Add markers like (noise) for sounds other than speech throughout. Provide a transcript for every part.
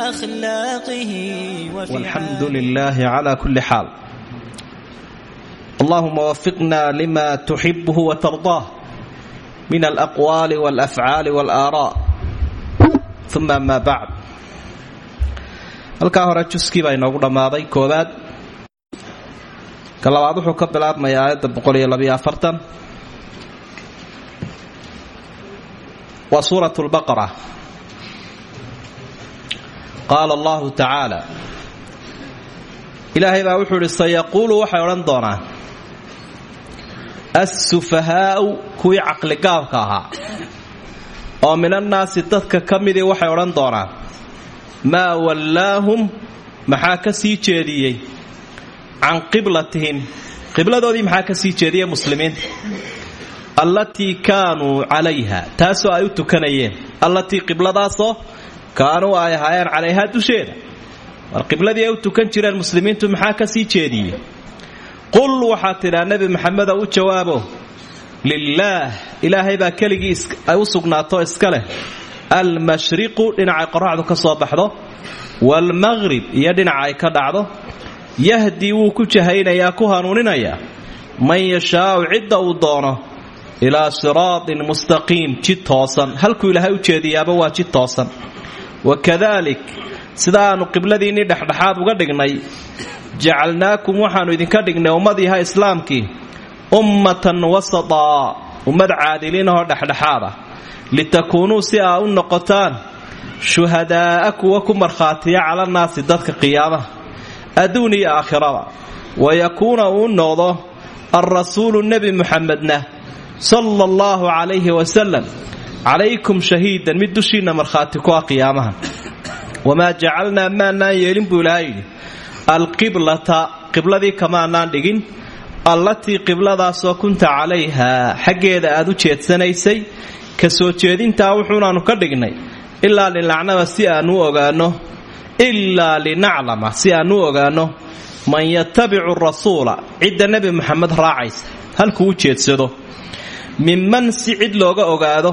أخلاقه والحمد لله على كل حال اللهم وفقنا لما تحبه وترضاه من الأقوال والأفعال والآراء ثم ما بعد halkaa hore juskii baa inoogu dhammaaday koowaad ka labaad wuxuu ka bilaabmayaa aayadda boqoliyoabayoafartan waa suurat lbaqara qaala allahu tacaala ilaahay baa wuxuu idhi sayaquulu waxay odhan doonaan assufahaa'u kuwii caqligaabka ahaa oo minannaasi dadka ka midii waxay odhan doonaan maa wallaahum maxaa ka sii jeediyey can qiblatihim qibladoodii maxaa ka sii jeediyey muslimiinta allatii kaanuu calayha taasoo ay u tukanayeen allatii qibladaasoo kaanuu ay ahaayeen calayhaa dusheeda war qibladii ay u tukan jireen muslimiintu maxaa ka sii jeediyey? Qul waxaad tidhaa nebi maxamedo u jawaabo lilaah ilaahay baa keligii ay u sugnaato iska leh. Almashriqu dhinacay qoraxdu ka soo baxdo. Waalmaqrib iyo dhinaca ay ka dhacdo. Yahdii wuu ku jahaynayaa ku hanuuninayaa. Man yashaau cidda uu doono. Ilaa siraatin mustaqiim jid toosan. Halkuu ilaahay u jeediyaaba waa jid toosan wakadalik sida aanu qibladiinnii dhexdhexaad uga dhignay jacalnaakum waxaannu idinka dhignay ummad yaha islaamkii ummatan wasataa ummad caadiliinahoo dhexdhexaad ah litakuunuu si aa u noqotaan shuhadaa'a kuwa ku markhaatiya calannaasi dadka qiyaamaha adduun iyo aakhirada wayakuuna uu noqdo alrasuulu nebi muxamedna sala allahu calayhi wasalam calaykum shahiidan mid dushiinna markhaati ku ah qiyaamaha wamaa jacalnaa maanaan yeelin buu ilaaha yidhi alqiblata qibladii kamaanaan dhigin allatii qibladaasoo kunta calayhaa xaggeeda aad u jeedsanaysay ka soo jeedintaa wuxuunaanu ka dhignay ilaa linacnama si aanu ogaanno ilaa linaclama si aanu ogaanno man yatabicu rasuula cidda nebi muxamed raacaysa halkuu u jeedsado minman si cid looga ogaado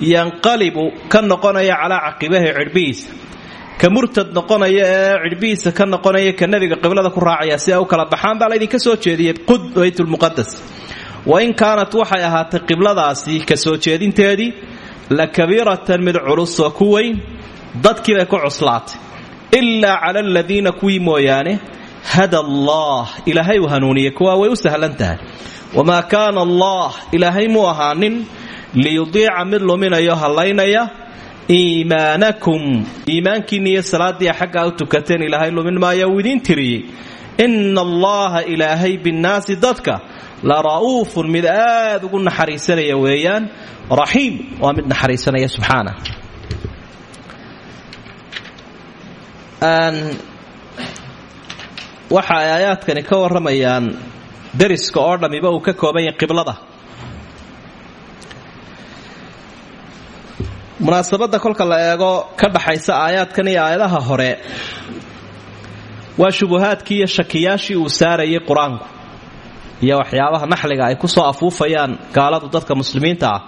yanqalibu ka noqonaya calaa caqibahi cidhbihiisa. Ka murtad noqonaya ee cidhbihiisa ka noqonaya ka nebiga qiblada ku raacaya si ay kala baxaan baa laydinka soo jeediyey qud baytulmuqadas wain kaanat waxay ahaatay qibladaasi ka soo jeedinteedii la kabiiratan mid culus ku weyn dadkii ku cuslaatay. Ilaa cala aladiina kuwii mooyaane hada allah ilaahay uu hanuuniyey kuwaa way u sahlan tahay. Allah ilaahay muu liyudiica mid luminayo hallaynaya iimaanakum iimaankiinni iyo salaaddii xaggaa u tukateen ilaahay lumin maaya uu idiin tiriyey ina allaha ilaahay binnaasi dadka la ra'uufun mid aad ugu naxariisanaya weeyaan raxiim waa mid naxariisanaya subxaana waxa ay aayaadkani ka warramayaan dariska oo dhammiba uu ka kooban qiblada munaasabadda kolka la eego ka dhaxaysa aayaadkan iyo aayadaha hore waa shubuhaadkii iyo shakiyaashii uu saarayay qur'aanku iyo waxyaabaha naxliga ay ku soo afuufayaan gaaladu dadka muslimiinta ah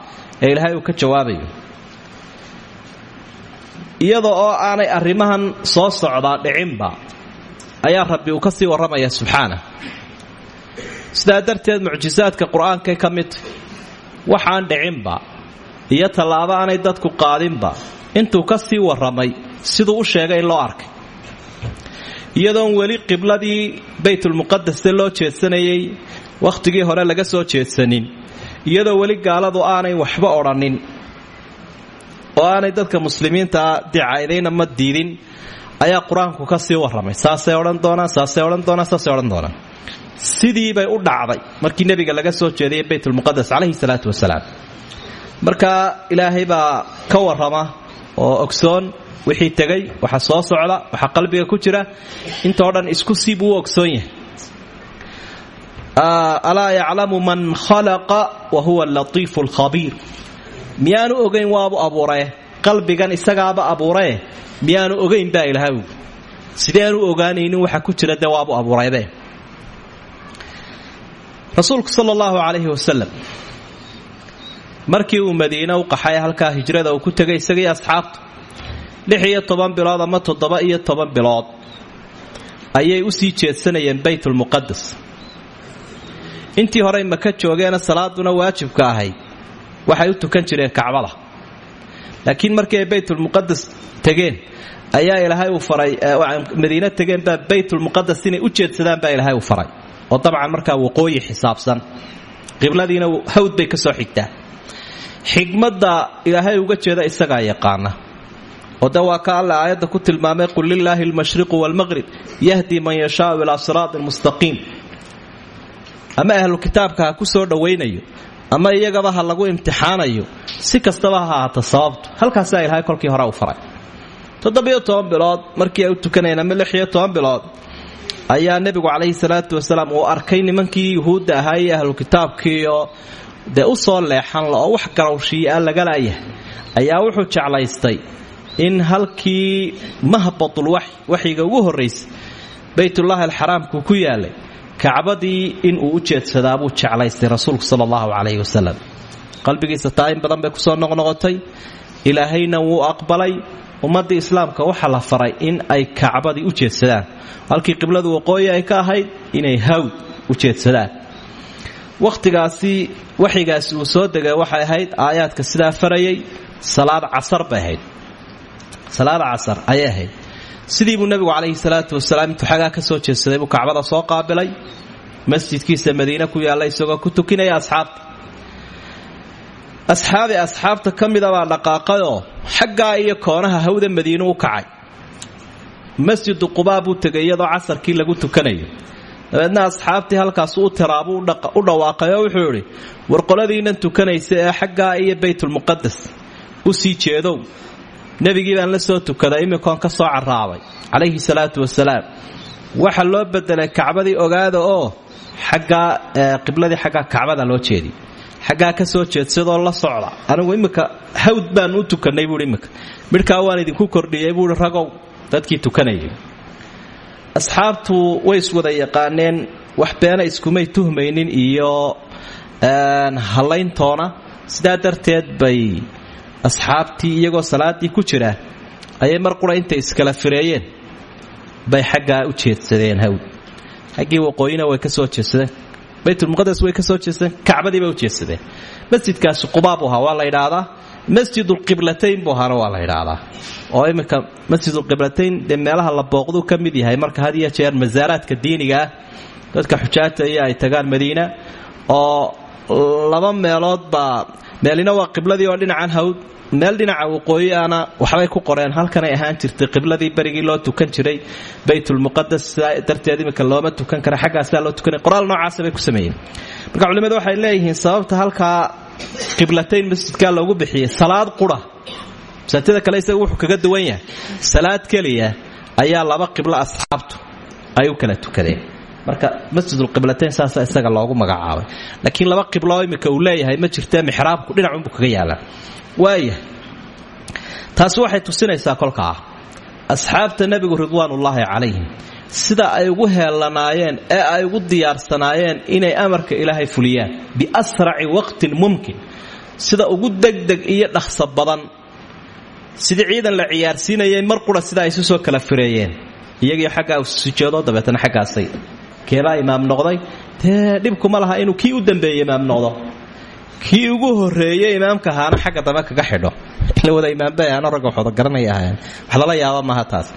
ee ilaahay uu ka jawaabayo. Iyada oo aanay arrimahan soo socdaa dhicinba ayaa rabbi uu ka sii warramaya subxaana sidaa darteed mucjisaadka qur'aankay ka midta waxaan dhicinba iyo tallaabo aanay dadku qaadinba intuu ka sii warramay siduu u sheegay in loo arkay. Iyadoon weli qibladii baytulmuqadase loo jeedsanayay wakhtigii hore laga soo jeedsanin. Iyadoo weli gaaladu aanay waxba odhanin oo aanay dadka muslimiintaa dicaydayna ma diidin ayaa qur'aanku ka sii warramay. Saasay odhan doonaan saasay odhan doonaan saasay odhan doonaan. Sidii bay u dhacday markii nebiga laga soo jeedayay baytulmuqadas calayhi salaatu wasalaam marka ilaahay baa ka warrama oo ogsoon wixii tegay waxa soo socda waxa qalbiga ku jira intoo dhan isku sii buu u ogsoon yahay. Alaa yaclamu man khalaqa wa huwa alatiifu alkhabiir miyaanu ogayn waabu abuurae qalbigan isagaaba abuurae miyaanu ogayn baa ilaahay sideanu ogaanaynin waxa ku jira dee waabu abuuraybe rasuulku sala allahu calayhi wasalam markii uu madiine u qaxay halkaa hijrada uu ku tegay isagii asxaabtu lix iyo toban bilood ama toddoba iyo toban bilood ayay u sii jeedsanayeen baytulmuqadas intii horey maka joogeena salaaduna waajibka ahayd waxay u tukan jireen kacbada. Laakiin markii ay baytulmuqadas tegeen ayaa ilaahay uu faray madiine tegeen baa baytulmuqadas inay u jeedsadaan baa ilaahay uu faray. Oo dabcan markaa waqooyi xisaabsan. Qibladiina hawd bay ka soo xigtaa xigmadda ilaahay uga jeeda isagaa yaqaana. oo de ka alle aayadda ku tilmaamay qul lilaahi almashriqu waalmaqrib yahdi man yashaau ilaa siraatin mustaqiim. Ama ahlu kitaabka ku soo dhowaynayo ama iyagaba ha lagu imtixaanayo si kastaba ha ahaato sababtu. Halkaasaa ilaahay kolkii hore u faray. Toddobiyo toban bilood markii ay u tukanayeen lixiyo toban bilood ayaa nebigu calayhi salaatu wasalaam uu arkay nimankii yuhuudda ahaa iyo ahlu kitaabkiioo dee u soo leexanla oo wax garowshiiya laga laayahay ayaa wuxuu jeclaystay in halkii mahbatul waxyiga ugu horraysay baytullaahi alxaraamku ku yaalay kacbadii inuu u jeedsadaa buu jeclaystay rasuulku sala allahu calayhi qalbigiisa taa badan bay ku soo noqnoqotay ilaahayna wuu aqbalay ummaddii islaamka waxaa la faray in ay kacbadii u jeedsadaan. Halkii qibladu waqooyi ay ka ahayd inay hawd u jeedsadaan wakhtigaasi waxyigaasi uu soo degay waxay ahayd aayaadka sidaa farayay salaad casar bay ahayd. Salaada casar ayay sidii buu nebigu calayhi salaatu wasalaam intuu ka soo jeedsaday buu kacbada soo qaabilay masjidkiisa madiine ku yaalla isagoo ku tukinaya asxaabta. Asxaabi asxaabta ka midabaa dhaqaaqayoo xaggaa iyo koonaha hawda madiine u kacay. Masjidu qubaa buu tegay iyadoo casarkii lagu tukanayo dabeedna asxaabtii halkaasu u tiraabuu u dhawaaqay wuxuu idhi war tukanaysa ee xaggaa iyo baytulmuqadas u sii jeedow. Nebigii baan la soo tukaday iminkoon ka soo carraabay calayhi salaatu wasalaam waxa loo bedelay kacbadii ogaada oo xaggaa qibladii xaggaa kacbada loo jeediy xaggaa ka soo jeedsadoo la socda. Anigu imminka hawd baan u tukanay buui imminka midhkaa waan idinku kordhiyey buui ragow dadkii tukanayay asxaabtu way iswada yaqaaneen wax beena iskumay tuhmaynin iyo hallayntoona. Sidaa darteed bay asxaabtii iyagoo salaadii ku jira ayay mar qura intay iskala fireeyeen bay xaggaa u jeedsadeen hawd xaggii waqooyina way ka soo jeedsadeen baytulmuqadas way ka soo jeedsadeen kacbadiibay u jeedsadeen. Masjidkaasi qubaa buu ahaa waa la yidhaahdaa masjidulqiblatayn buu ahaana waa la yidhaahdaa. Oo iminka masjidulqiblatayn dee meelaha la booqduu ka yahay marka had jeer masaaraadka diiniga dadka xujaata iyo ay tagaan madiina oo laba meelood baa meelina waa qibladii oo dhinacan hawd meel dhinaca waqooyi ana waxbay ku qoreen. Halkanay ahaan jirtay qibladii berigii loo tukan jiray baytulmuqadas darteed iminka looma tukan kara xaggaasaa loo tukanay. Qoraal noocaasa bay ku sameeyeen. Marka culimmadu waxay leeyihiin sababta halkaa qiblatayn masjidkaa loogu bixiyey salaad qura. Masaatida kale isaga wuxuu kaga duwan yahay. Salaad keliya ayaa laba qiblo asxaabtu ay u kala tukadeen marka masjidulqiblatayn saasa isaga loogu magacaabay. Laakiin laba qiblo imika uu leeyahay ma jirtee mixraabku dhinacunbuu kaga yaalaa. Waaya taasi waxay tusinaysaa kolkaa asxaabta nebigu ridwaanullaahi calayhim sida ay ugu heellanaayeen ee ay ugu diyaarsanaayeen inay amarka ilaahay fuliyaan. Biasraci waqtin mumkin. Sida ugu degdeg iyo dhaqso badan. Sidii ciidan la ciyaarsiinayay mar qura sida ay soo kala fireeyeen. Iyagii xaggaa sujeedo dabeetana xaggaasay imaam noqday. Dee dhibkuma laha inuu kii u dambeeyey imaam noqdo. Kii ugu horeeyey imaamka ahaana xagga dambe kaga xidho. La wada imaamba ahaana ragga waxooda garanaya ahayn wax lala yaaba maaha taas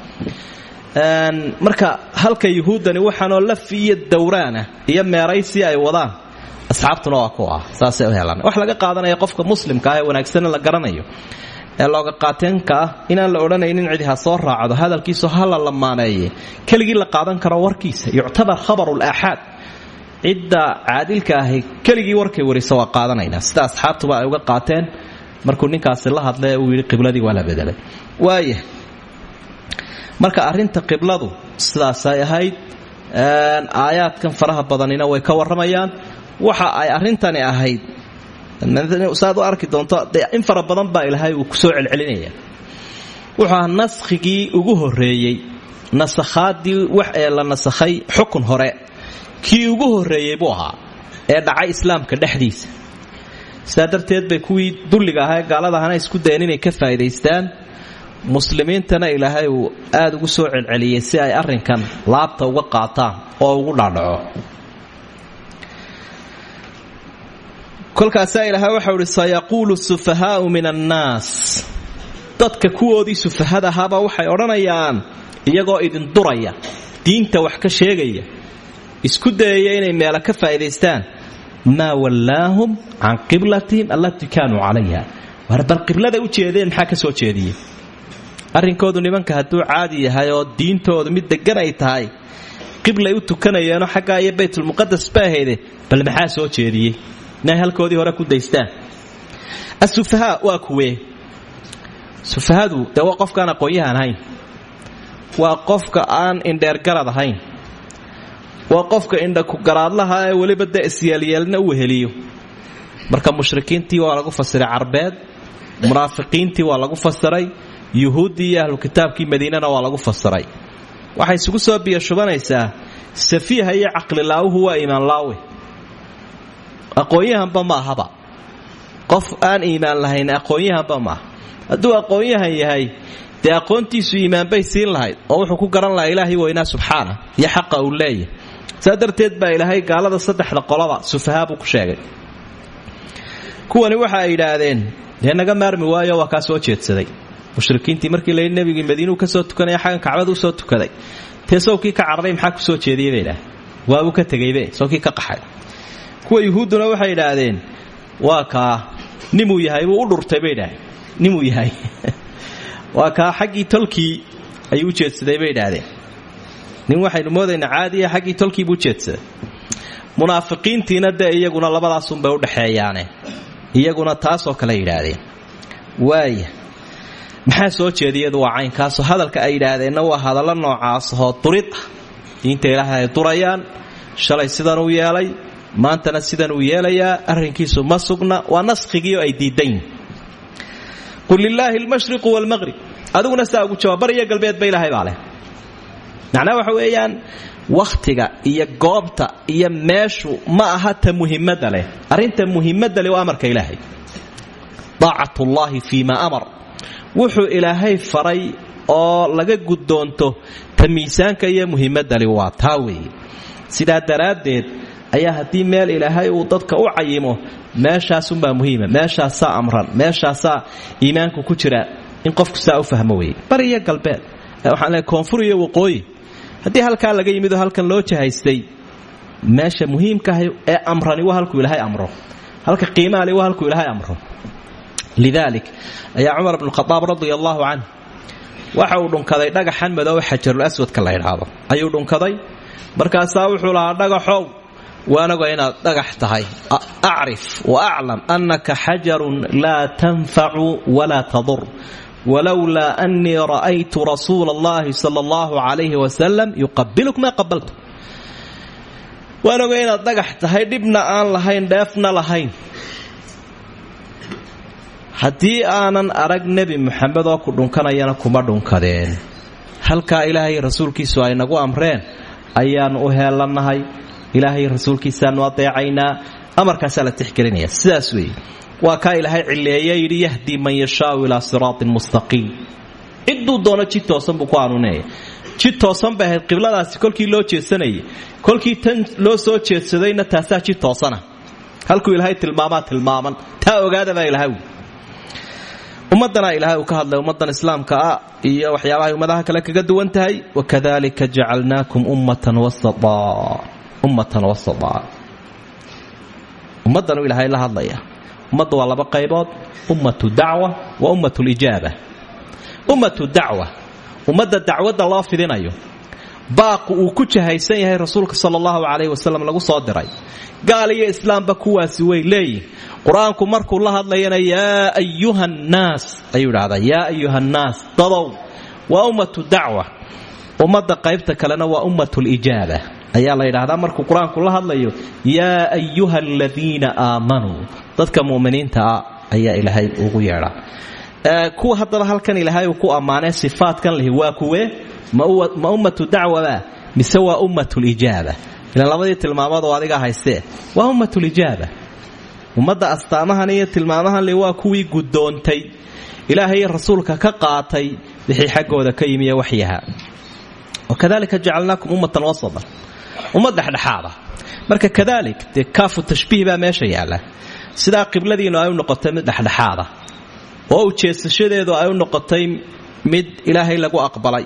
marka halka yuhuuddani waxaanoo lafi iyo dowraana iyo meeraysi ay wadaan asxaabtuna waa ku ah saasay helaan. Wax laga qaadanaya qofka muslimka ah ee la garanayo ee looga qaateenka ah inaan la odhanaynin cidi ha soo raacdo hadalkiisu ha la lamaaneeye keligii la qaadan karo warkiisa yuctabar khabaru laaxaad cidda caadilka ahi keligii warkay warisa waa qaadanaynaa sida asxaabtuba ay uga qaateen markuu ninkaasi la hadlay uu yidhi qibladii waa la bedelay. Waaya marka arrinta qibladu sidaasay ahayd aayaadkan faraha badanina way ka warramayaan. Waxa ay arrintani ahayd saad u arki doonto in fara badan baa ilaahay uu ku soo celcelinaya. Wuxuu ahaa naskhigii ugu horeeyey nasakhaadii wax ee la nasakhay xukun hore. Kii ugu horeeyey buu ahaa ee dhacay islaamka dhexdiisa. Sidaa bay kuwii dulliga ahaa gaalada ahana isku inay ka faa'idaystaan muslimiintana ilaahay uu aada ugu soo celceliyey si ay arrinkan laabta uga qaataan oo ugu dhaadhaco kolkaasaa ilaahay waxau ihi sayaquulu sufahaau min annaas. Dadka kuwoodii sufahada ahaabaa waxay odhanayaan iyagoo idin duraya diinta wax ka sheegaya isku dayaya inay meelo ka faa'idaystaan. Maa wallaahum can qiblatihim allatii kaanuu calayha. War bal qiblada u jeedeen maxaa ka soo jeediyey arrinkoodu nimanka hadduu caadi yahay oo diintoodu mid degan ay tahay qiblay u tukanayeenoo xaggaa iyo baytulmuqadas ba ahayde bal maxaa soo jeediyey? Inay halkoodii hore ku daystaan. Asufahaa waa kuwee? Sufahadu dee waa qofkaan aqoon-yahan ahayn? Waa qofka aan indheergarad ahayn? Waa qofka indhakugaraadlaha ee weliba de isyeelyeelna u weheliyo marka mushrikiintii waa lagu fasiray carbeed munaafiqiintii waa lagu fasiray yuhuuddii iyo ahlu kitaabkii madiinana waa lagu fasiray waxay isugu soo biyashubanaysaa safiiha iyo caqlilaawuhu waa iimaanlaawe. Aqoon-yahanba ma ahaba. Qof aan iimaan lahayn aqoon-yahanba maaha hadduu aqoon-yahan yahay dee aqoontiisu iimaanbay siin lahayd oo wuxuu ku garan lahaa ilaahay weynaa subxaana iyo xaqa uu leeyahy saa baa ilaahay gaalada saddexda qolaba sufahaa buu ku sheegay. Kuwani waxa ay yidhaahdeen dee naga waayo waa soo jeedsaday mushrikiintii markii la nebigii madiinuu ka soo tukanaya xaggan kacbada u soo tukaday. Tee ka carray maxaa ku soo jeediyey bay idhaah waabuu ka tegaybe sawkii ka qaxay. Kuwa yuhuudduna waxay idhaahdeen waa kaa nimuu yahay buu u dhurtay bay idhaaheen nimuu yahay. (laughs) Waa kaa xaggii tolkii ayuu u jeedsaday bay idhaahdeen nin waxaynu moodaynaa caadiya xaggii tolkii buu ujeedsaday munaafiqiintiina dee iyaguna labadaasunbay udhaxeeyaane iyaguna taasoo kale yidhaahdeen. Waaya maxaa soo jeediyadu waa caynkaasoo hadalka ay yidhaahdeenna waa hadallo noocaasahoo durid ah diinta ilaahay ay durayaan shalay sidanuu yeelay maantana sidan uu yeelayaa arrinkiisu ma sugna. Waa naskhigiioo ay diidan yihiin qul lilaahi almashriqu waalmaqrib adiguna saa ugu jawaab bariyo galbeedba ilaahay baa leh. Waxa weeyaan wakhtiga iyo goobta iyo meeshu ma aha ta muhimadda leh. Arrinta muhimadda leh waa amarka ilaahay. Daacatullaahi fii ma amar wuxuu ilaahay faray oo laga guddoonto ta miisaanka iyo muhimadali waa taa weeye. Sidaa daraaddeed ayaa haddii meel ilaahay uu dadka u cayimo meeshaasunbaa muhiima meeshaasaa amran meeshaasaa iimaanku ku jira in qofku saa u fahmo weye bari galbeed waxaan leey koonfur iyo waqooyi. Haddii halkaa laga yimidoo halkan loo jahaystay meesha muhiimkaahay ee amrani waa halkuu ilaahay amro. Halka qiimaali waa halkuu ilaahay amro lidaalik ayaa cumar bnu khadaab radia allaahu canh waxa uu dhunkaday dhagaxan madoobe xajarul aswadka la ydhaahdo ayuu dhunkaday markaasaa wuxuu lahaa dhagaxow waanago inaad dhagax tahay acrif wa aclam annaka xajarun laa tanfacu walaa tadur walowlaa annii ra'aytu rasuula allahi sala allahu calayhi wasalam yuqabiluk maa qabaltu waanago inaad dhagax tahay dhibna aan lahayn haddii aanan arag nebi muxamed oo ku dhunkanayana kuma dhunkadeen halkaa ilaahay rasuulkiisu ay nagu amreen ayaannu u heelannahay ilaahay rasuulkiisaannu adeecaynaa amarkaasaa la tixgelinaya sidaas weeye waa kaa ilaahay cileeye yidhi yahdii man yashaau ilaa siraatin mustaqiim. Cidduu doono jid toosan buu ku hanuuninaya jid toosan bay ahayd kolkii loo jeedsanayay kolkii tan loo soo jeedsadayna taasaa jid toosana. Halkuu ilaahay tilmaamaa tilmaaman. Taa ogaadabaa ilahay ummadana ilaahay uu ka hadlay ummadan islaamka ah iyo waxyaabahay ummadaha kale kaga duwan tahay. Wakadalika jacalnaakum ummatan ummatan wasata. Ummaddanuu ilaahay la hadlaya. Ummadda waa laba qaybood. Ummatu dacwa wa ummatu lijaaba. Ummatu dacwa. Ummadda dacwadda loo fidinayo. Baaqu uu ku jahaysan yahay rasuulka sala allahu calayhi wasalam lagu soo diray. Gaal iyo islaamba kuwaasi way leeyihiin qur'aanku markuu la hadlayana yaa ayuha nnaas ayuu idhahdaa yaa ayuha nnaas dadow waa ummatu dacwa ummadda qaybta kalena waa ummatu lijaaba. Ayaa la yidhaahdaa markuu qur'aanku la hadlayo yaa ayuha aladiina aamanuu dadka muminiinta ah ayaa ilaahay ugu yeedhaa kuwa haddaba halkan ilaahay ku ammaanay sifaadkan lihi waa kuwe ma ummatu dacwaba mise waa ummatu lijaaba. Ilan labadii tilmaamood oo adiga haystee waa ummatu lijaaba ummadda astaamahan iyo tilmaamahan li waa kuwii guddoontay ilaahay rasuulka ka qaatay wixii xaggooda ka yimiye waxyaha. Wakadalika jacalnaakum ummatan wasatan ummad dhexdhexaada. Marka kadalik dee kaafu tashbiih baa meesha yaalla. Sidaa qibladiinu ay u noqotay mid dhexdhexaada. Oo ujeesashadeedu ay u noqotay mid ilaahay lagu aqbalay.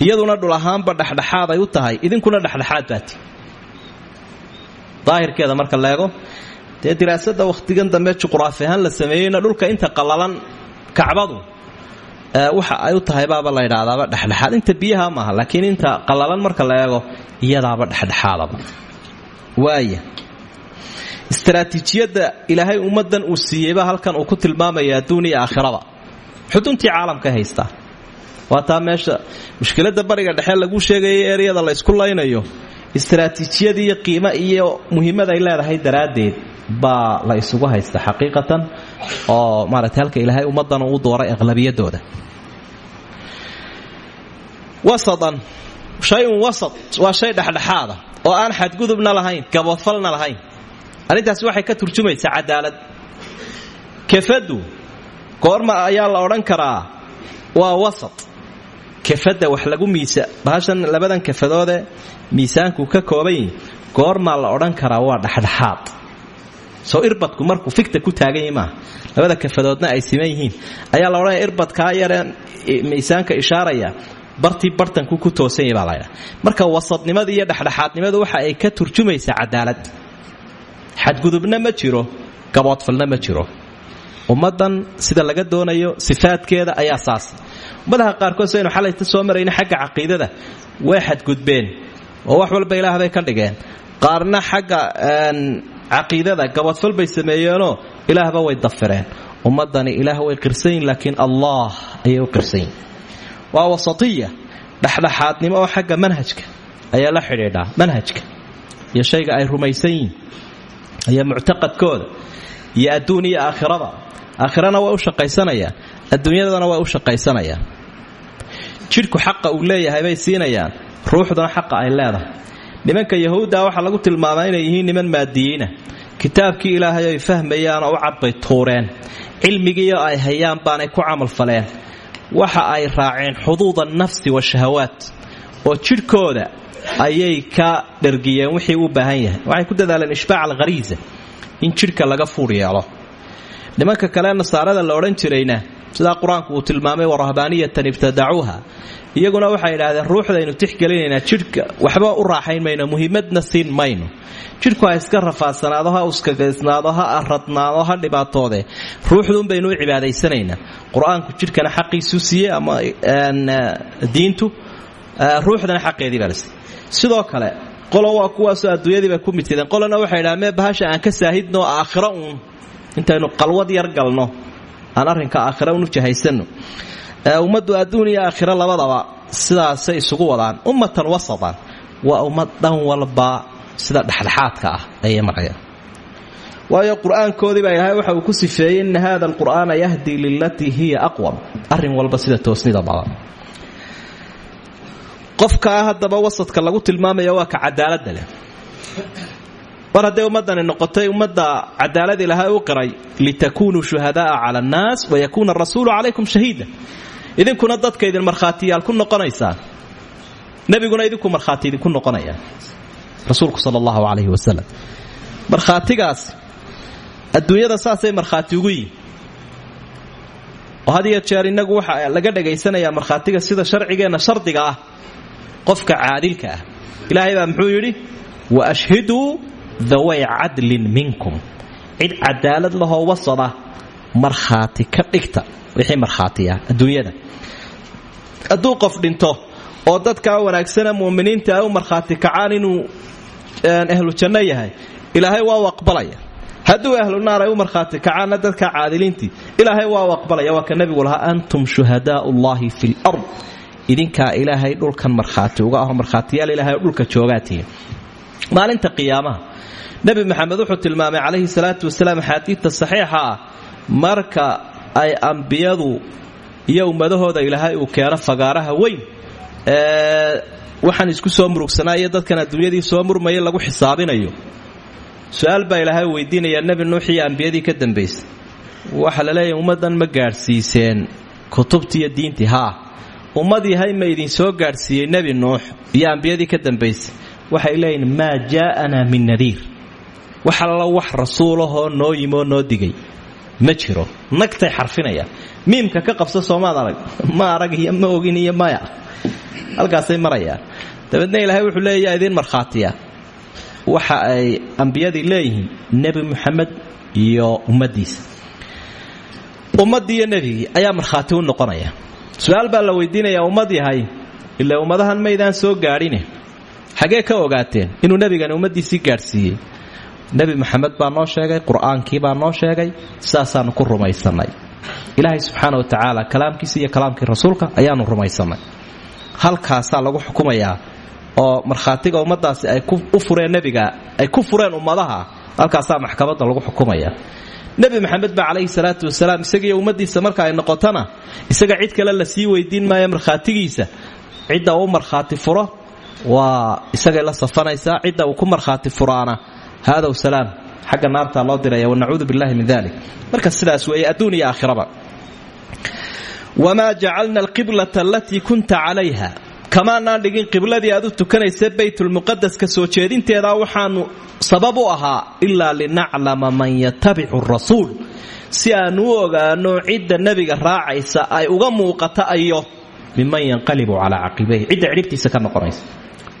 Iyaduna dhul ahaanba dhexdhexaad ay u tahay. Idinkuna dhexdhexaad baati daahirkeeda marka leego dee diraasada wakhtigan dambe juqraafi ahaan la sameeyeyna dhulka inta qallalan kacbadu waxa ay u tahay baaba la ydhaadaaba dhexdhexaad. Inta biyaha maaha laakiin inta qallalan marka la eego iyadaaba dhexdhexaadaba waaya istaraatiijiyadda ilaahay ummadan uu siiyeyba halkan uu ku tilmaamaya adduun iyo aakhiraba xuduntii caalamka haystaa waa taa meesha mushkilada bariga dhexe lagu sheegayay eryada la ysku laynayo istaraatiijiyad iyo qiimo iyo muhiimad ay leedahay daraaddeed baa la isugu haysta xaqiiqatan oo maarata halka ilaahay ummadan uu dooray aqlabiyadooda. Wasatan shayun wasat waa shay dhexdhexaada oo aan xadgudubna lahayn gabofalna lahayn. Arrintaasi waxay ka turjumaysaa cadaalad. Kefadu goorma ayaa la odhan karaa waa wasat kefadda wax lagu miisa. Bahashan labadan kafadoodee miisaanku ka kooban yihi goormaa la odhan karaa waa dhexdhexaad. Soo irbadku markuu figta ku taagan yahi labada kafadoodna ay siman ayaa la odhanaya irbadkaa yaree miisaanka ishaaraya bartii bartanku ku toosan yahi baa laydha marka wasadnimada iyo dhexdhexaadnimadu waxa ay ka turjumaysaa cadaalad. Xadgudubna ma jiro gaboodfalna ma jiro. Ummadan sida laga doonayo sifaadkeeda ayaa saas ummadaha qaarkood saynu xalayta soo marayna xagga caqiidada way xadgudbeen. Oo wax walba ilaah ka dhigeen. Qaarna xagga caqiidada gabadfal bay sameeyeenoo ilaahba way dafireen. Ummadani ilaah way qirsanyihin laakiin allah ayay u qirsanyihin waa wasatiya dhexdhexaadnimo oo xagga manhajka ayaa la xidhiidhaa manhajka. Iyo shayga ay rumaysan yihiin iyo muctaqadkooda iyo adduun iyo aakhirada. Aakhirana u shaqaysanayaan adduunyadana way u shaqaysanayaan. Jidhku xaqa uu leeyahay bay siinayaan. Ruuxduna xaqa ay leedahay. Nimanka yahuudda waxaa lagu tilmaamaa inay yihiin niman maadiyiina kitaabkii ilaahay ay fahmayaan oo u cadbay tuureen. Cilmigiio ay hayaan baanay ku camalfaleen waxa ay raaceen xuduuda nafsi wa shahawaat oo jidhkooda ayay ka dhargiyeen wixii u baahan yahay. Waxay ku dadaaleen ishbaac alkhariisa in jidhka laga yeelo. Nimanka kale nasaarada la odhan jirayna sidaa qur'aanku uu tilmaamay warahbaaniyatan ibtadacuuha iyaguna waxay idhaahdeen ruuxdaynu tixgelinaynaa jidhka waxba u raaxayn mayno muhiimadna siin mayno. Jidhku ha iska rafaadsanaado ha uskagaysnaado ha aradnaado ha dhibaatoode. Ruuxduun baynu u cibaadaysanaynaa qur'aanku jidhkana xaqiisuu siiyey ama diintu ruuxdana xaqeedii baa la siiyey. Sidoo kale qolo waa kuwaasoo adduunyadiiba ku midsideen qolona waxay idhaha mee bahasha aan ka saahidno aakhiro uun. Intaynu qalwad yar galno aan arrinka aakhira unu jahaysanno ummaddu adduun iyo aakhiro labadaba sidaasay isugu wadaan. Ummatan wasatan waa ummad dhan walba sida dhexdhexaadka ah ayay marayaan. Waayo qur'aankoodii baa ilaahay waxa uu ku sifeeyey ina hada alqur'aana yahdii lilatii hiya aqwam. Arrin walba sida toosnida badan. Qofkaa haddaba wasadka lagu tilmaamaya waa ka cadaaladda leh mar hadday ummadani noqotay ummadda cadaalad ilaahay u qiray litakunuu shuhadaaa cala annaas wayakuuna arasuulu calaykum shahiida. Idinkuna dadka idin markhaatiyaal ku noqonaysaan. Nebiguna idinku markhaati idinku noqonaya rasuulku sala allahu calayhi wasalam markhaatigaas adduunyada saasay markhaati ugu yihiin oo had iyo waxa laga dhagaysanayaa markhaatiga sida sharcigeenna shardiga ah qofka caadilka ah. Ilaahay baa muxuu yidhi wa ashhiduu daway cadlin minkum. Cid cadaalad lahoo wasada markhaati ka dhigta. Wixii markhaatiya adduunyada. Hadduu qof dhinto oo dadkaa wanaagsana muuminiinta ay u markhaati inuu ahlu janno yahay ilaahay waa aqbalaya hadduu ahlu naar ay u markhaati kacaanna dadka caadiliintii ilaahay waa aqbalaya waa ka nebigu lahaa antum shuhadaau llahi fi lard ilaahay dhulkan markhaati uga aho markhaatiyaal ilaahay dhulka joogaatihin maalinta qiyaamaha nebi maxamed wuxuu tilmaamay calayhi salaatu wasalaam axaadiidta saxiixa ah marka ay ambiyadu iyo ummadahooda ilaahay uu keeno fagaaraha weyn ee waxaan isku soo murugsanaa iyo dadkan adduunyadii soo murmaya lagu xisaabinayo. Su'aal baa ilaahay weydiinayaa nebi nuux iyo ambiyadii ka dambaysay. Waxaa la leeyahay ummaddan ma gaadhsiiseen kutubtiiyo diintii haa. Ummad yahay ma idin soo gaadhsiiyey nebi nuux iyo ambiyadii ka dambaysay. Waxay leeyihiin maa jaa'anaa min nadiir wax alla wax rasuulahoo noo yimoo noo digay. Ma jiro. Nagtay xarfinayaan miimka ka qabsa soomaad ma arag iyo ma ogin iyo maya. Halkaasay marayaan dabeedna ilaahay wuxuu leeya idiin markhaatiya. Waxa ay ambiyadii leeyihiin nebi muxamed iyo ummadiisa. Ummaddii iyo ayaa markhaati u noqonaya. Su'aal baa la weydiinayaa ummad ilaa ummadahan maydaan soo gaadhine. Xagee ka ogaateen inuu nebigani ummaddiisii gaadhsiiyey nebi maxamed baa noo sheegay qur'aankii baa noo sheegay sidaasaanu ku rumaysannay ilaahay subxaana wa tacaala kalaamkiisa iyo kalaamkii rasuulka ayaanu rumaysannay halkaasaa lagu xukumayaa oo markhaatiga ummadaasi ay u fureen nebiga ay ku fureen ummadaha halkaasaa maxkamadda lagu xukumaya. Nebi maxamed ba calayhi salaatu wasalaam isagiiyo ummadiisa marka ay noqotona isaga cid kale la sii weydiin maayo markhaatigiisa cidda uu markhaati furo waa isagay la safanaysaa cidda uu ku markhaati furaana haadow salaam xagga naartaa loo diraya wanacuudu billahi min dalik marka sidaas weeye adduun iyo aakhiraba wamaa jacalna alqiblata alatii kunta calayha kamaanaan dhigin qibladii aad u tukanaysa baytulmuqadaska soo jeedinteeda waxaanu sabab u ahaa ilaa linaclama man yatabicu rasuul si aanu u ogaano cidda nebiga raacaysa ay uga muuqata ayo miman yanqalibu calaa caqibayhi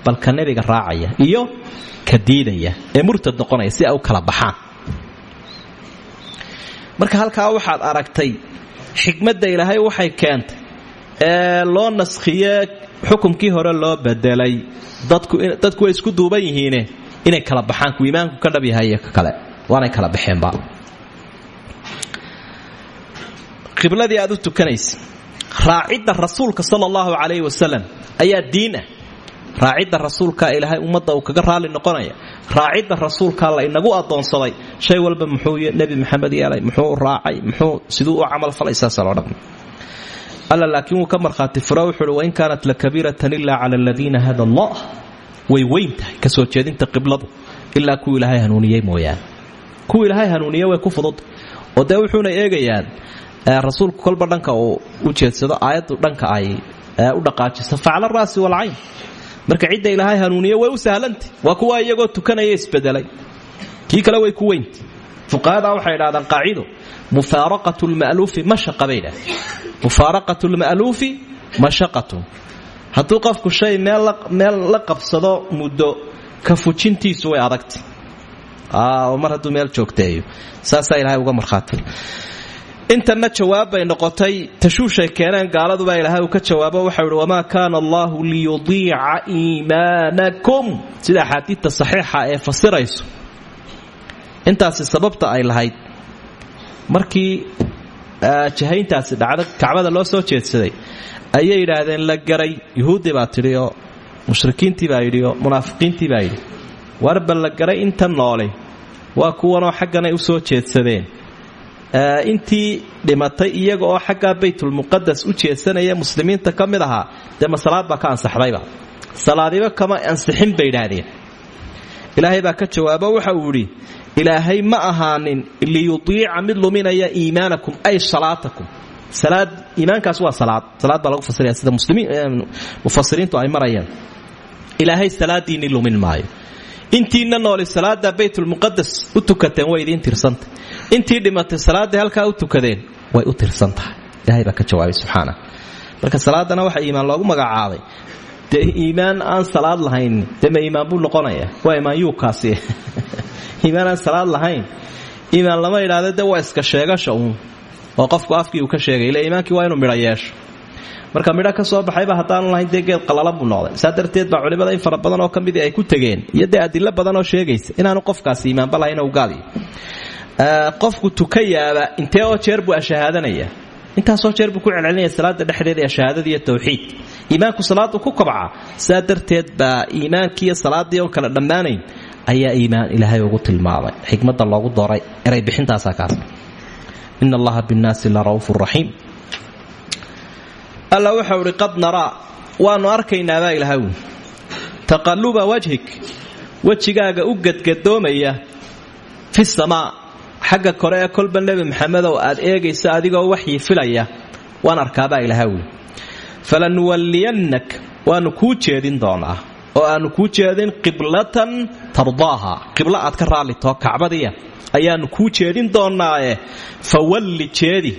bal ka nebiga raacaya iyo ka diidaya ee murtad noqonaya si ay u kala baxaan. Marka halkaa waxaad aragtay xikmadda ilaahay waxay keentay ee loo naskhiye xukumkii hore loo bedelay dadku way isku duuban yihiine inay kala baxaan ku iimaanku ka dhab kale. Waanay kala baxeenba. Qibladii aad u tukanaysa raacidda rasuulka sala allahu calayhi wasalam ayaa diin ah raacidda rasuulkaa ilaahay ummadda uu kaga raali noqonaya. Raacidda rasuulkaa la inagu adoonsaday shay walba muxuu nebi maxamed yeelay muxuu raacay muxuu siduu u camal falay saasa alla laakiin wuu ka markhaati fura wuxuu uhi wain kaanat lakabiiratan ilaa cala aladiina hada allah. Way weyn tahay jeedinta qibladu. Ilaa kuwa ilaahay hanuuniyey mooyaane. Kuwa ilaahay hanuuniye way ku fudud. Oo dee wuxuuna eegayaan rasuulku kolba dhanka uu u jeedsado aayaddu dhanka ay u dhaqaajiso facla raasi walcayn marka cidda ilaahay hanuuniye way u sahlantay. Waa kuwa iyagoo tukanaya isbedelay. Kii kale way ku weynta fuqahada waxay idhahdaan qaacido. Mufaaraqatu lma'luufi mashaqa bay idhahdeen mufaaraqatu lma'luufi mashaqatun hadduu qofku shay meel la qabsado muddo ka fujintiisu way adagtay. Oo mar hadduu meel joogteeyo saasaa ilahay uga markhaati intanna jawaab bay noqotay tashuushay keeneen gaaladubaa ilaahay ka jawaabo waxau ihi wamaa kaana allahu liyudiica iimaanakum. Sida axaadiidta saxiixa ee fasirayso. Intaasi sababta ay lahayd. Markii jahayntaasi dhacda kacbada loo soo jeedsaday ayay yidhaahdeen la garay. Yuhuuddii baa tidhi oo baa yidhi oo baa yidhi. Warba la garay inta noole waa kuwanoo xagganay u soo jeedsadeen intii dhimatay iyaga oo xaggaa baytulmuqadas u jeedsanaya muslimiinta ka mid ahaa dee ma salaad baa ka salaadiba kama ansixin bay ilaahay baa ka jawaabo waxa uu yidhi ilaahay ma ahaanin liyudiica mid luminaya iimaanakum ay salaatakum. Salaad iimaankaas waa salaad. Salaad baa lagu fasiraya sida mufasiriintu ay marayaan. Ilaahay salaadiinni lumin maayo. Intiina nooli salaada baytulmuqadas u tukateen way idiin tirsantah intii dhimatay salaaday halkaa u tukadeen way u tirsan tahay ilahay baa ka jawaabay subxaana. Marka salaadana waxa iimaan loogu magacaabay. Dee iimaan aan salaad lahayn dee ma iimaan buu noqonaya? Waa imaanyuukaasi (laughs) iimaan aan salaad lahayn iimaan lama idhaahdo dee waa iska sheegasha uun. Oo qofku afkii uu ka sheegay ile iimaankii waa inuu midho yeesho. Marka midho ka soo baxayba haddaanu lahayn dee geed qalalan buu noqday. Saa baa culimada in fara badan oo ka ay ku tegeen iyo dee badan oo sheegaysa inaanu qofkaasi iimaanba lahayn u gaadiyo qofku tukayaaba intee oo jeer buu ashahaadanaya? Intaasoo jeer buu ku celcelinaya salaada dhexdeeda ee iyo tawxiid. Iimaanku salaadu ku kobca saa darteed baa iimaankiiyo salaadii oon kala dhammaanayn ayaa iimaan ilaahay ugu tilmaamay. Xikmadda loogu dooray eray bixintaasaa kaas. Ina allaha binnaasi la ra'uufu raxiim alla waxau ihi qad naraa. Waannu arkaynaabaa ilahaw taqalluba wajhik wejigaaga u gadgadoomaya fi samaa xagga kore ee kolba nebi maxamedow aad eegayso adigoo waxyi filaya waan arkaabaa ilaha wuli falanuwalliyannak waanu kuu jeedin doonaa oo aanu kuu jeedin qiblatan tardaaha qiblo aad ka raallitoo kacbadiya ayaanu kuu jeedin doonaae fawalli jeedi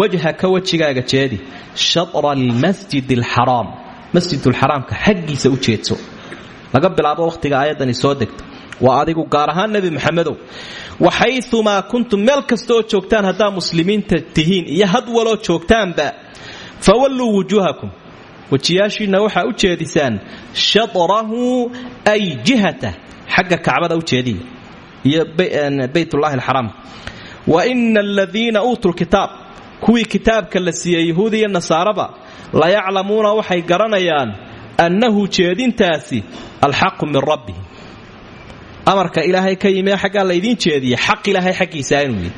wajhaka wejigaaga jeedi shatra almasjid alxaraam masjidulxaraamka xaggiisa u jeedso. Laga bilaabo wakhtiga aayaddani soo degto waa adigu gaar ahaan nebi maxamedow waxayumaa kuntum meel kasta oo joogtaan haddaa muslimiinta tihiin iyo had waloo joogtaanba fawalluu wujuuhakum. Wejiyaashiinna waxaa u jeedisaan shatrahu ay jihata xagga kacbada u jeediya iyo baytullahi alxaraam. Wa ina aladiina uutuu lkitaab kuwii kitaabka la siiyey yahuudi iyo nasaaraba layaclamuuna waxay garanayaan annahu jeedintaasi alxaqu min rabbihim amarka ilaahay ka yimee xaggaa laydiin jeediye xaq ilaahay xaggiisa inuu yihi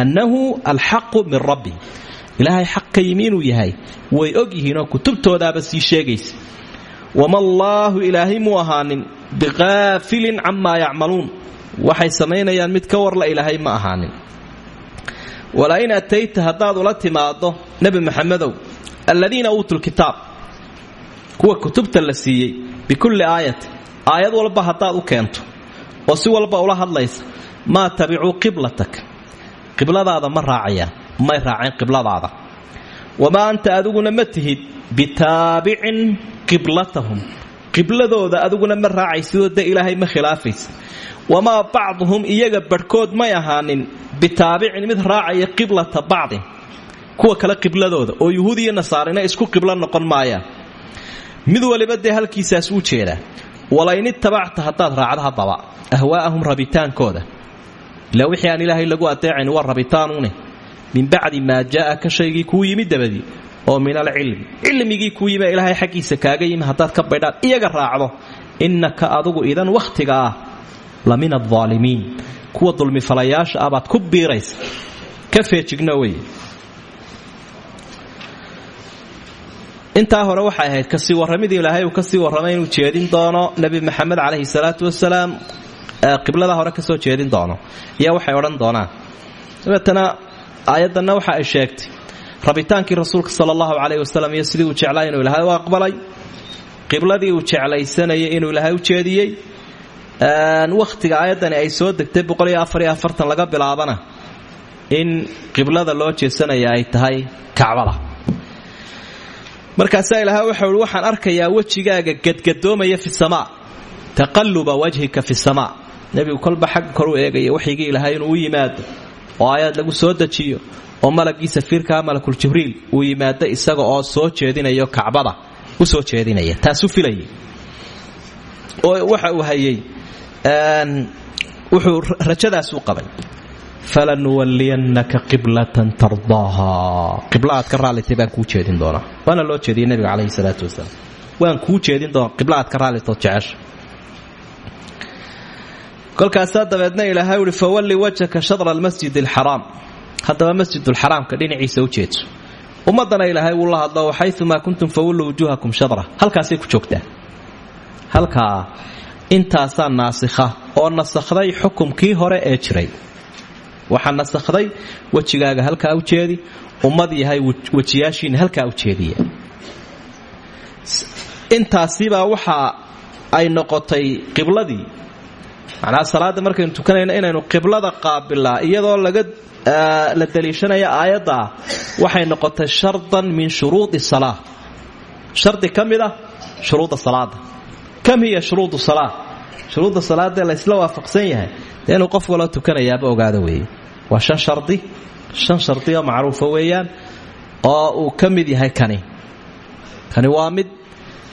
annahu alxaqu min rabbihim ilaahay xaq ka yimi yahay. Way og yihiinoo kutubtoodaaba sii sheegaysa. Wama allaahu ilaahay muu ahaanin biqaafilin camaa yacmaluun. Waxay samaynayaan mid ka warla ilaahay ma ahaanin. Walaa in atayta haddaad ula timaaddo nebi maxamedow aladiina uutuu lkitaab kuwa kutubta la siiyey bikulli aayati aayad walba haddaad u keento oo si walba ula hadlaysa maa tabicuu qiblatak? Qibladaada ma raacayaan may raaceen qibladaada. Wamaa anta adiguna ma tihid bitaabicin qiblatahum. Qibladooda adiguna ma raacaysidoo ilaahay ma khilaafaysa wamaa bacduhum iyaga barhkood may ahaanin bitaabicin mid raacaya qiblata bacdin. Kuwa kale qibladooda oo yuhuud iyo nasaarina isku qiblo noqon maayaan. Mid waliba dee halkiisaas u jeedaa walain itabacta haddaad raacdo haddaba ahwaa'ahum rabitaankooda. Ilaa wixii aan ilaahay lagu adeecayn waa rabitaanuune min bacdi maa jaa'aka shaygii kuu yimi dabadii oo min alcilmi. Cilmigii kuu yimi ilaahay xaggiisa kaaga yimi haddaad ka baydhaan iyaga raacdo innaka adugu idan wakhtiga ah la min aldaalimiin kuwa dulmifalayaasha ah baad ku biiraysa. Ka feejigno wey intaa hore waxay ahayd ka sii warramidii ilaahay uu ka sii warramay inuu jeedin doono nebi maxamed calayhi salaatu wasalaam. Qiblada hore ka soo jeedin doono. Iyo waxay odhan doonaan. Dabeetana aayaddanna waxa ay sheegtay rabitaankii rasuulka sala allahu wasalam iyo sidii uu jeclaa inuu ilaahay u aqbalay qibladii uu jeclaysanayay inuu ilaahay u jeediyey wakhtiga aayaddani ay soo degtay laga bilaabana in qiblada loo jeesanaya ay tahay kacbada markaasaa ilaah waxau i waxaan arkayaa wejigaaga gadgadoomaya fi samaa taqaluba wajhika fi samaa. Nebigu kolba xagga kor u eegaya waxyigii ilaahay inuu u yimaado oo aayaad lagu soo dejiyo oo malagii safiirkaa malakul jibriil uu yimaado isaga oo soo jeedinayo kacbada u soo jeedinaya taasuu filayay. Oo waxa uu hayay wuxuu rajadaasuu qabay falanuwalliyannaka qiblatan tardaaha qibla aad ka raallitay baan kuu jeedin doonaa waana loo jeediyey nabiga calayhi salaatu wasalaam waan kuu jeedin doona qibla aad ka raallitood jecesha kolkaasaa dabeedna ilaahay uhi fawalli wajhaka shadra almasjid alxaraam haddaba masjidulxaraamka dhinaciisa u jeedso ummaddana ilaahay wuu la hadlo waxayumaa kuntum fawallu wujuuhakum shadra halkaasay ku joogtaan halkaa intaasaa naasikha oo nasakhday xukumkii hore ee jiray waxaa nasakhday wejigaaga halkaa u jeedi ummad yahay wejiyaashiina halkaa u jeediya intaasibaa waxa ay noqotay qibladii. Macnaha salaadda markaynu tukanayno inaynu qiblada qaabilaa iyadoo laga la daliishanaya aayaddaa waxay noqotay shardan min shuruudi salaa shardi ka mid ah shuruudda salaada kam hiya shuruudu salaa shuruudda salaadee laysla waafaqsan yahay dee inuu qof waloo tukanayaaba ogaado weeye. Waa shan shardi shan shardi macruufa weeyaan oo uu yahay kani. Kani waa mid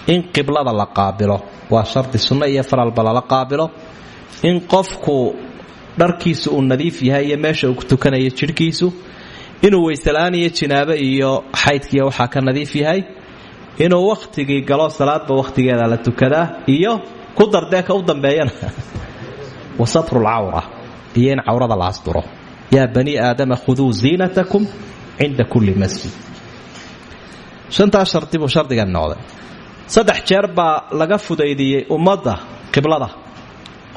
in qiblada la qaabilo waa shardi sunno iyo faralba lala qaabilo. In qofku dharkiisu uu nadiif yahay iyo meesha uu tukanayo jidhkiisu inuu weyselaan iyo jinaabo iyo xaydkiiyo waxaa ka nadiif yahay. Inuu wakhtigii galo salaadba wakhtigeeda la tukadaa iyo ku dardee u dambeeyana. Wa satrulcawra iyo in cawrada la asturo. Yaa bani aadama khuduu ziinatakum cinda kulli masjid. Shantaas shardi buu shardigan noqday. Saddex jeer baa laga fudaydiyey ummadda qiblada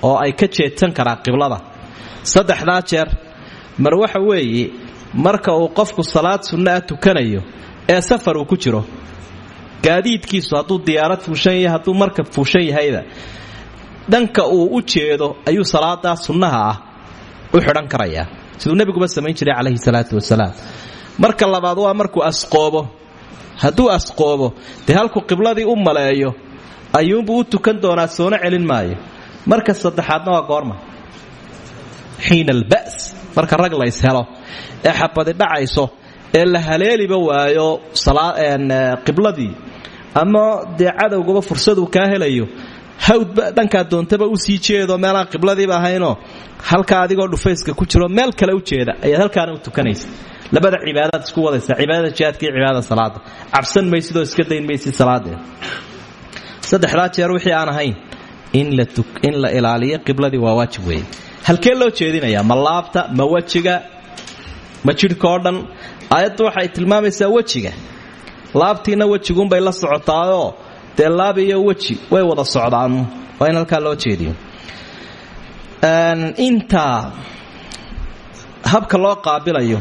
oo ay ka jeedsan karaan qiblada. Saddexdaa jeer mar waxa weeye marka uu qofku salaad sunna ah tukanayo ee safar uu ku jiro gaadiidkiisu hadduu diyaarad fuushan yahay hadduu markab fuushan yahayba dhanka uu u jeedo ayuu salaadaa sunnaha ah u xidhan karayaa siduu nebiguba samayn jiray calayhi salaatu wasalaam. Marka labaad waa markuu asqoobo. Hadduu asqoobo dee qibladii u maleeyo ayuunbuu u tukan doonaa soona celin maayo. Marka saddexaadna waa goorma. Xiina albas marka rag lays helo ee xabadi dhacayso ee la haleeliba waayo qibladii ama dee cadowgaba fursaduu kaa helayo hawdba dhankaa doontaba u sii jeedo meelaan qibladiiba ahaynoo halkaa adigoo dhufayska ku jiro meel kale u jeeda ayaad halkaana u tukanaysa. Labada cibaadaad isku wadaysa cibaadada jihaadka iyo cibaadada salaada cabsan maysid oo iska dayn maysid salaadeeda saddexdaa jeer wixii aan ahayn in la ilaaliyo qibladii waa waajib weeye. Halkee loo jeedinayaa? Ma laabta ma wejiga ma dhan? Aayaddu waxay tilmaamaysaa wejiga laabtiina wejiguunbay la socotaayoo dee laab iyo weji way wada socdaan. Waa in loo jeediyo. Intaa habka loo qaabilayo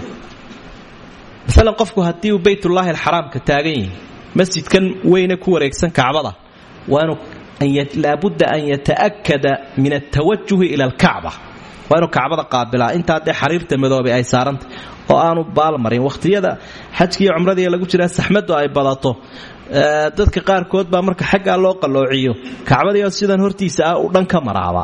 maalan qofku haddii uu baytullaahi alxaraamka taagan yahi masjidkan weyne ku wareegsan kacbada waa inuu laabudda an yata'akada min altawajuhi ila alkacba waa inuu kacbada qaabilaa. Intaa dee xariirta madoobay ay saarantay oo aanu baalmarin wakhtiyada xajkiiyo cumradii lagu jiraa saxmadu ay badato. Dadka qaarkood baa marka xaggaa loo qalloociyo. Kacbadiioo sidan hortiisa ah uu dhan maraaba.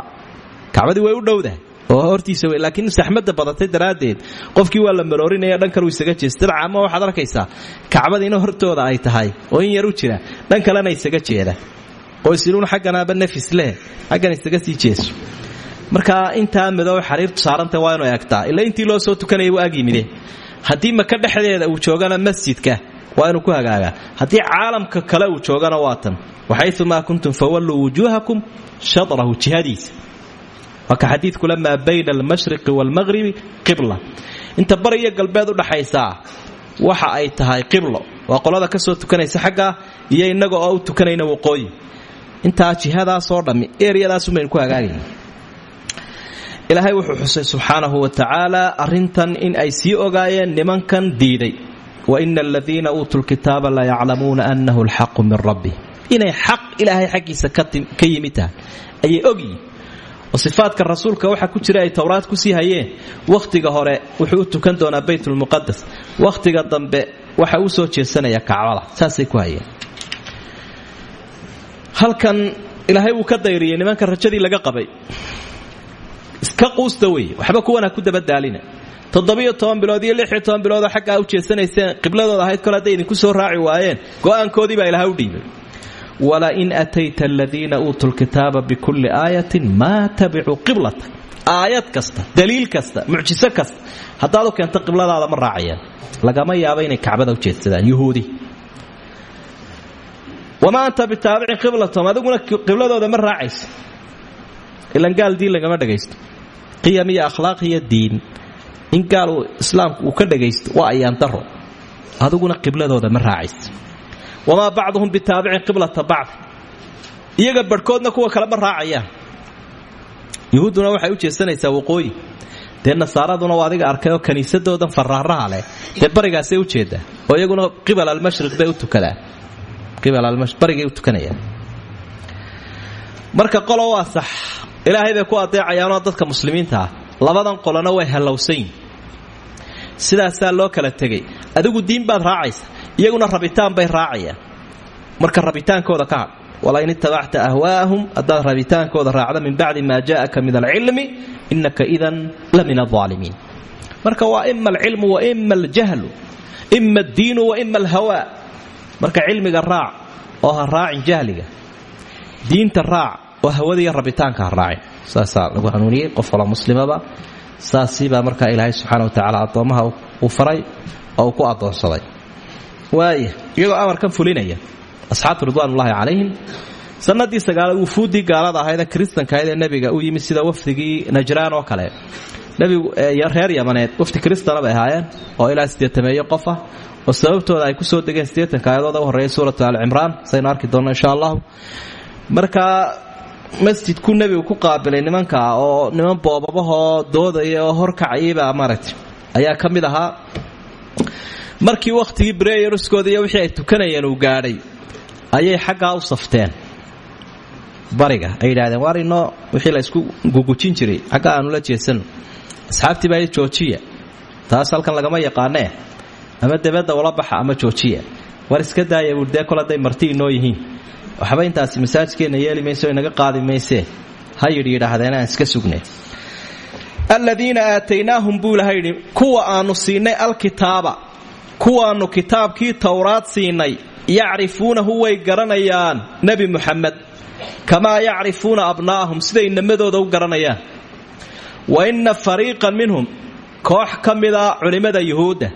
Kacbadii way u dhowdahay oo hortiisa w laakiin saxmada badatay daraaddeed qofkii waa la maroorinaya dhan kale uu isaga jeesta dabca ama waxaad arkaysaa kacbadiina hortooda ay tahay oo in yar u jira dhan kalena isaga jeeda. Qoysiluun xagganaaba nafis leh. Xaggan isaga sii jeeso marka intaa madoobe xariirtu saaranta waa inu eegtaa ila intii loo soo tukanaya waa agyimide haddii maka dhexdeeda uu joogana masjidka waa inuu ku hagaagaa haddii caalamka kale uu joogana waa tan. Waxayumaa kuntum fawalluu wujuuhakum shadrahu jihadiisa. Waa ka xadiidkule maa bayna almashriqi waalmaqhribi qibla. Inta bari iyo galbeed udhaxaysaa waxa ay tahay qiblo. Waa qolada ka soo tukanaysa xaggaa iyo innaga oo u tukanayna waqooyi. Intaa jihadaasoo dhammi eryadaasumaynu ku hagaagayna ilaahay wuxuu xusay subxaanahu wa tacaala arrintan in ay sii ogaayeen nimankan diiday. Wa ina aladiina uutuu lkitaaba la yaclamuuna annahu alxaqu min rabbi inay xaq ilaahay xaggiisa ka yimid tahay. Ayay ogyihiin oo rasuulka waxa ku jira ay towraad ku sii hayeen. Wakhtiga hore wuxuu u tukan doonaa baytulmuqadas wakhtiga dambe waxa uu soo jeesanaya kacbada saasay ku hayeen. Halkan ilaahay wuu ka dayriyey. Nimanka rajadii laga qabay iska quusta weeye. Waxba kuwana ku dabadaalina. Toddobiyo toban bilood iyo lixiyo toban biloodoo xaggaa u jeesanayseen qibladooda ahayd kole hadday idinku soo raaci waayeen go'aankoodii baa ilaha u dhiibay. Walain atayta aladiina uutuu lkitaaba bikulli aayatin maa tabicuu qiblata. Aayad kasta daliil kasta mucjiso kasta haddaad u keento qibladaada ma raacayaan. Lagama yaabo inay kacbada u jeedsadaan yuhuudi. Wamaa anta bitaabicin qiblatahum adiguna qibladooda ma raacaysa ilan gaal diin lagama dhagaysto qiyam iyo akhlaaq iyo diin. In gaal uu islaamku uu ka dhagaysto waa ayaan daro adiguna qibladooda ma raacaysa wamaa bacduhum bitaabicin qiblata bacd. Iyaga barhkoodna kuwa kale ma raacayaan. Yuhuudduna waxay u jeesanaysaa waqooyi. Dee nasaaraduna waa adiga arkay oo kiniisadoodan faraaraha leh. Dee barigaasay u jeedaa oo iyaguna qibal almashriq bay u tukadaan barigay u tukanayaan. Marka qolo waa sax ilaahay bay ku adeecayaanoo dadka muslimiinta ah. Labadan qolona way hallowsan yihiin loo kala tegay adigu diin baad raacaysa iyaguna rabitaan bay raacayaan. Marka rabitaankooda ka hadh walain itabacta ahwaa'ahum haddaad rabitaankooda raacda min bacdi maa jaa'aka min alcilmi innaka idan la min alaalimiin marka waa ima alcilmu wa ima aljahlu ima addiinu wa ima alhawaa marka cilmiga raac oo ha jahliga. Diinta raac oo hawadiiyo rabitaanka ha raacin. Saasaa lagu hanuuniyey qof wala muslimaba. Saasiibaa markaa ilaahay subxana wa tacaala addoommaha uu faray oo uu ku addoonsaday. Waaya iyagoo amarkan fulinaya asxaabtu ridwaanullaahi calayhim sanadii sagaalaad wufuuddii gaalada ahaydee kiristanka ahayd ee nebiga u yimid sida wafdigii najraan oo kale. Nebigu reer yamaneed wafdi kiristana ahaayeen oo ilaa sideetameeyo qof ah oo sababtooda ay ku soo degeen siddeetanka aayadooda u horreeyay suuratu alcimraan saynu arki doonno insha allahu. Markaa masjidku nebigu ku qaabilay nimankaa oo niman boobabahoo doodaya oo horkacayabaa maaragtay ayaa ka mid ahaa. Markii wakhtigii breyerskooda iyo wixii ay tukanayeen uu gaadhay ayay xaggaa u safteen. Bariga ay yidhahdeen waar inoo wixii la isku gugujin jiray? Xagga aanu la jeedsano asxaabtii baa joojiya taas halkan lagama yaqaanee? Ama debadda ula baxa ama joojiya? War iska daaya buui dee kol hadday marti yihiin waxba intaasi masaajidkeenna yeeli mayso inaga qaadi maysee ha aan iska sugnay aladiina aataynaahum buu kuwa aannu siinay alkitaaba kuwaannu kitaabkii towraad siinay yacrifuunahu way garanayaan nebi muxamed kamaa yacrifuuna abnaa'ahum siday inamadooda u garanayaan. Wa inna fariiqan minhum koox ka mida culimmada yuhuudda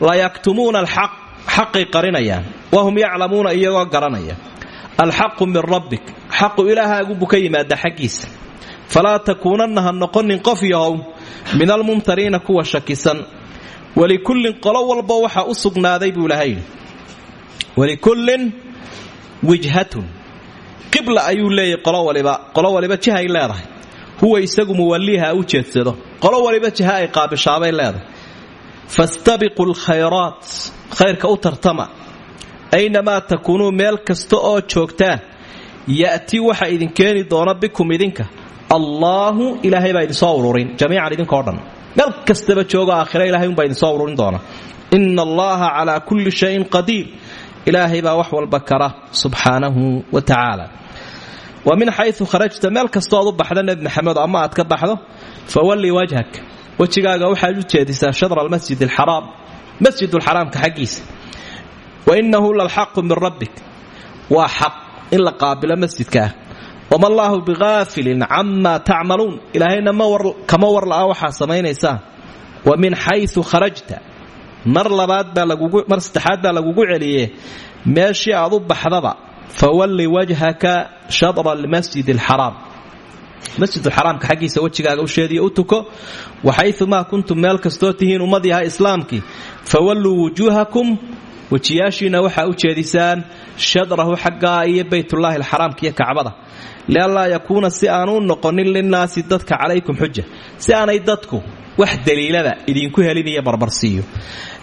layaktumuuna alxaq xaqay qarinayaan wahum yaclamuuna iyagoo garanaya alxaqu min rabbik xaqu ilaahaagubu ka yimaada xaggiisa. Falaa takuunanna ha noqonin qof yahow min almumtariina kuwa shakisan. Walikullin qolo walba waxaa u sugnaaday buu ilaha yidhi. Walikullin wijhatun qibla ayuu leeyahy qolo waliba qolo waliba jihay leedahay. Huwa isagu muwalliha u jeedsado qolo waliba jiha ay qaabishaabay leedahay. Fastabiqu u tartama aynamaa takuunuu meel kasta oo joogtaan ya'ti waxa idin keeni doona bikum idinka allaahu ilaahay baa idin soo ururin jamiican idinkao dhan meel kastaba joogo aakhira ilahay unbaa idin soo doona ina allaha calaa kulli shayin qadiir ilaahay baa wax walba kara subxaanahu wa tacaala wa min xayu kharajta meel kastooad u baxda nebi maxamed ama aad ka baxdo fawalli wajhak wejigaaga waxaad u jeedisaa shadra almasjid alxaraam masjidulxaraamka xaggiisa wa innahu lalxaqu min rabbik waa xaq in la qaabilo masjidkaah wama allaahu bihaafilin camaa tacmaluun ilaahayna kama war la'a waxaa samaynaysaan wa min xayu kharajta mar labaad baamar saddexaad baa lagugu celiye meeshii aad u baxdaba fawalli wajhaka shadra almasjid alxaraam masjidulxaraamka xaggiisa wejigaaga u sheediyo u tuko waxayumaa kuntum meel kastoo tihiin ummad yaha islaamkii fawalluu wejiyaashiina waxaa u jeedisaan shadrahu xaggaa iyo baytullaahi alxaraamka iyo kacbada. Lianlaa yakuuna si aanu noqonin linnaasi dadka calaykum xuja si aanay dadku wax daliilada idinku helin iyo barbarsiiyo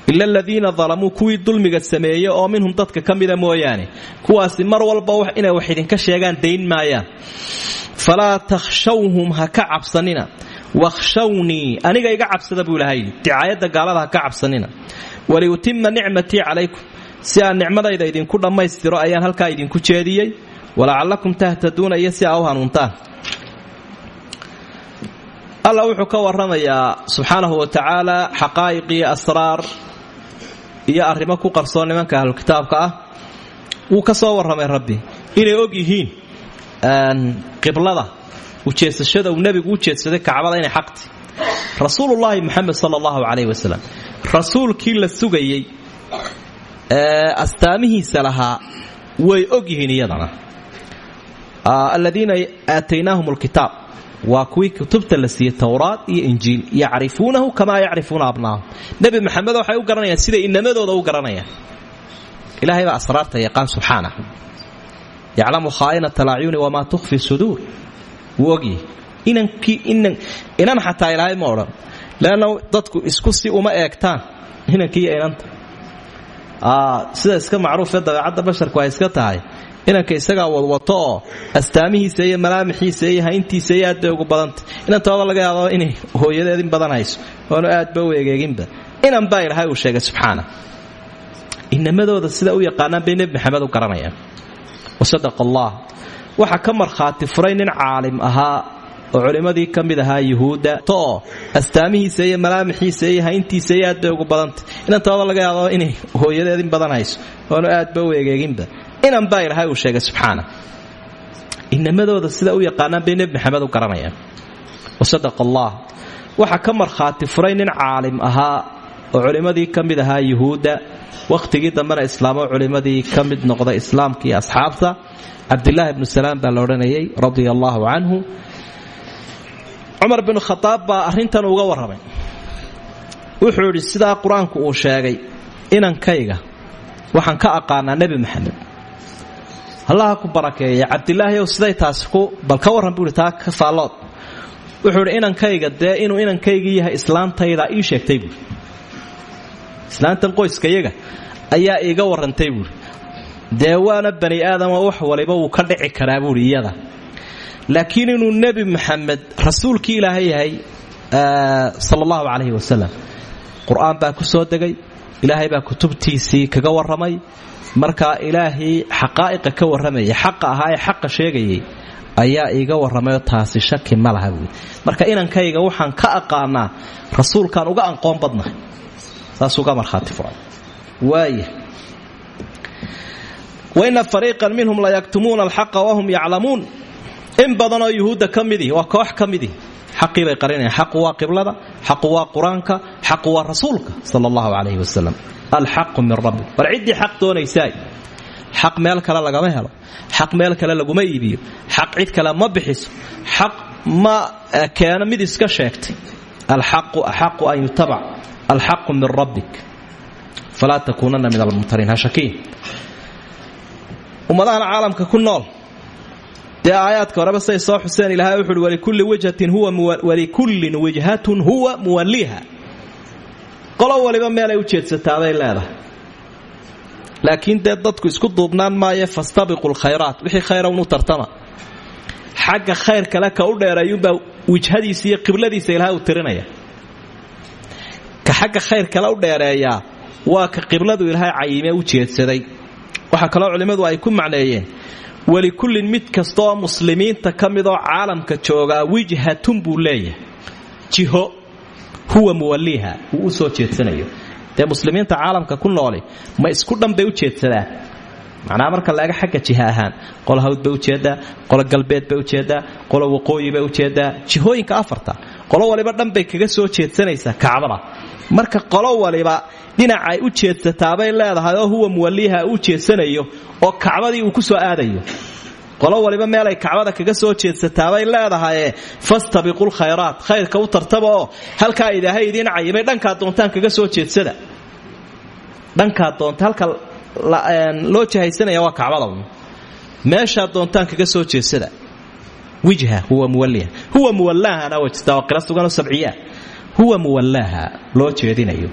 ila aladiina dalamuu kuwii dulmiga sameeye oo minhum dadka ka mida mooyaane. Kuwaasi mar walba inay wax idinka sheegaan dayn maayaan. Falaa takhshawhum ha ka cabsanina. Aniga iga cabsada buu ilahay dicaayadda gaalada ka cabsanina waliutima nicmatii calaykum. Si aan nicmadayda idinku dhammaystiro ayaan halkaa idinku jeediyey. Walacallakum tahtaduuna iyo si aa u hanuuntaan. Wuxuu ka warramayaa subxaanahu wa tacaala xaqaa'iq iyo asraar iyo arrimo ku qarsoon nimanka ahlukitaabka ah. Wuu ka soo warramay rabbi inay og yihiin qiblada ujeedsashada uu nebigu u jeedsaday kacbada inay xaqti rasuulullaahi moxamed sala allahu calayh wasalam rasuulkii la sugayey ee astaamihiisa lahaa way og yihiin iyadana. Aladiina aataynaahum lkitaab waa kuwii kutubta la siiyey towraad iyo injiil. Yacrifuunahu kamaa yacrifuuna abnaahum. Nebi maxamed waxay u garanayaan siday inamadooda u garanayaan. Ilahay baa asraarta yaqaan subxaanah yaclamu khaainata alacyuni wamaa tukhfi suduur. Wuu ogyahy inan xataa ilaahay ma odhan leanna dadku isku si uma eegtaan inankiiyo inanta sida iska macruufee dabeecadda basharku ay iska tahay. Inanka isagaa wadwato oo astaamihiisa iyo malaamixiisa iyo hayntiisa iyo aad ugu badantay inantooda laga yaabo inay hooyadeed in badan hayso oonu aadba u inan baa ilaahay uu sheegay subxaana. Inamadooda sida u yaqaanaan bay nebi maxamed u garanayaan. Wasadaqa allah waxaa ka markhaati furay nin caalim ahaa oo culimmadii ka ahaa yuhuudda. Oo astaamihiisa iyo malaamixiisa iyo hayntiisa iyo aad ugu badantay inantooda laga yaabo inay hooyadeed in badan hayso oonu aadba u egeeginba inan baa ilaahay uu sheegay subxaana. Inamadooda sida u yaqaanaan bay nebi maxamed u garanayaan. Wasadaqa allah waxaa ka markhaati furay nin caalim ahaa oo culimmadii ka mid ahaa yuhuudda. Wakhtigii dambena islaamo culimmadii ka mid noqday islaamka asxaabta. Cabdilaahi ibnu salaam baa la odhanayay radia allaahu canhu cumar binu khadaab baa arrintan uga warramay. Wuxuu idhi sidaa qur'aanku uu sheegay inankayga waxaan ka aqaanaa nebi maxamed. Allaha ku barakeeya cabdilaahi ow siday taasi ku bal ka warran buuhi taa ka faallood wuxuu idhi inankayga dee inuu inankaygii yahay islaantayda ii sheegtay buui islaantan qoyskayaga ayaa iiga warrantay buui dee waana bani aadama wax waliba wuu ka dhici karaa buui iyada laakiin inuu nebi maxamed rasuulkii ilaahay yahay sal allahu calayhi wasalam qur'aan baa ku soo degay ilaahay baa kutubtiisii kaga warramay. Markaa ilaahii xaqaa'iqa ka warramaya xaqa ahaa ee xaqa sheegayay ayaa iiga warramayoo taasi shaki ma laha buui marka inankayga waxaan ka aqaanaa rasuulkaan uga anqoon badnahay saas uga marhaati furay. Waaya waina fariiqan minhum layaktumuuna alxaqa wahum yaclamuun in badanoo yuhuudda ka midii waa koox ka midii xaqii bay qarinayaan xaqu waa qiblada xaqu waa qur'aanka waa rasuulka sala allahu calayhi wasalam alxaqu min rabbi. War ciddii xaq doonaysaay xaq meel kale lagama helo. Xaq meel kale laguma iibiyo. Xaq cid kale ma bixiso. Xaq ma keeno mid iska sheegtay. Alxaqu axaqu an yutabac alxaqu min rabbik. Falaa takuunana min almumtariin hashakiin ummadahan caalamka ku nool dee aayaadka horeba say soo xuseen ilahay wuxuuhi walikulli wijhatin huwa walikullin wijhatun huwa muwalliha. Qolo waliba meelay u jeedsataaday leedahay. Laakiin dee dadku isku duubnaan maayo fastabiqu lkhayraat wixii khayra unu tartama. Xagga khayr kale ka u dheereeyuunbaa wijhadiisa iyo qibladiisa ilahay uu tirinaya. Ka xagga khayr kale u dheereeyaa waa ka qibladu ilaahay cayime u jeedsaday. Waxaa kaloo culimmadu ay ku macneeyeen walikullin mid kasta oo muslimiinta ka midoo caalamka joogaa wijhatun buu leeyahay. Jiho huwa muwalliha uu u soo jeedsanayo. Dee muslimiinta caalamka ku nooli ma isku dhan bay u jeedsadaan. Macnaha marka laega xagga jiha ahaan qolo hawd bay u jeedaa qolo galbeed bay u jeedaa qolo waqooyi bay u jeedaa jihooyinka afarta qolo waliba dhan bay kaga soo jeedsanaysaa kacbada marka qolo waliba dhinacay u jeedsataabay leedahay oo huwa muwalliha u jeedsanayo oo kacbadii uu ku soo aadayo. Qolo waliba meelay kacbada kaga soo jeedsataabay leedahaye fastabiqu lkhayraat khayrka u tartaba oo ilaahay idiin cayimay dhankaa doontaan kaga soo jeedsada. Dhankaa doonta halka loo jahaysanaya waa kacbada meeshaa doontaan kaga soo jeedsada. Wijha huwa muwalliha. Huwa muwallahana waa jirtaa waa qira huwa muwallaaha loo jeedinayo.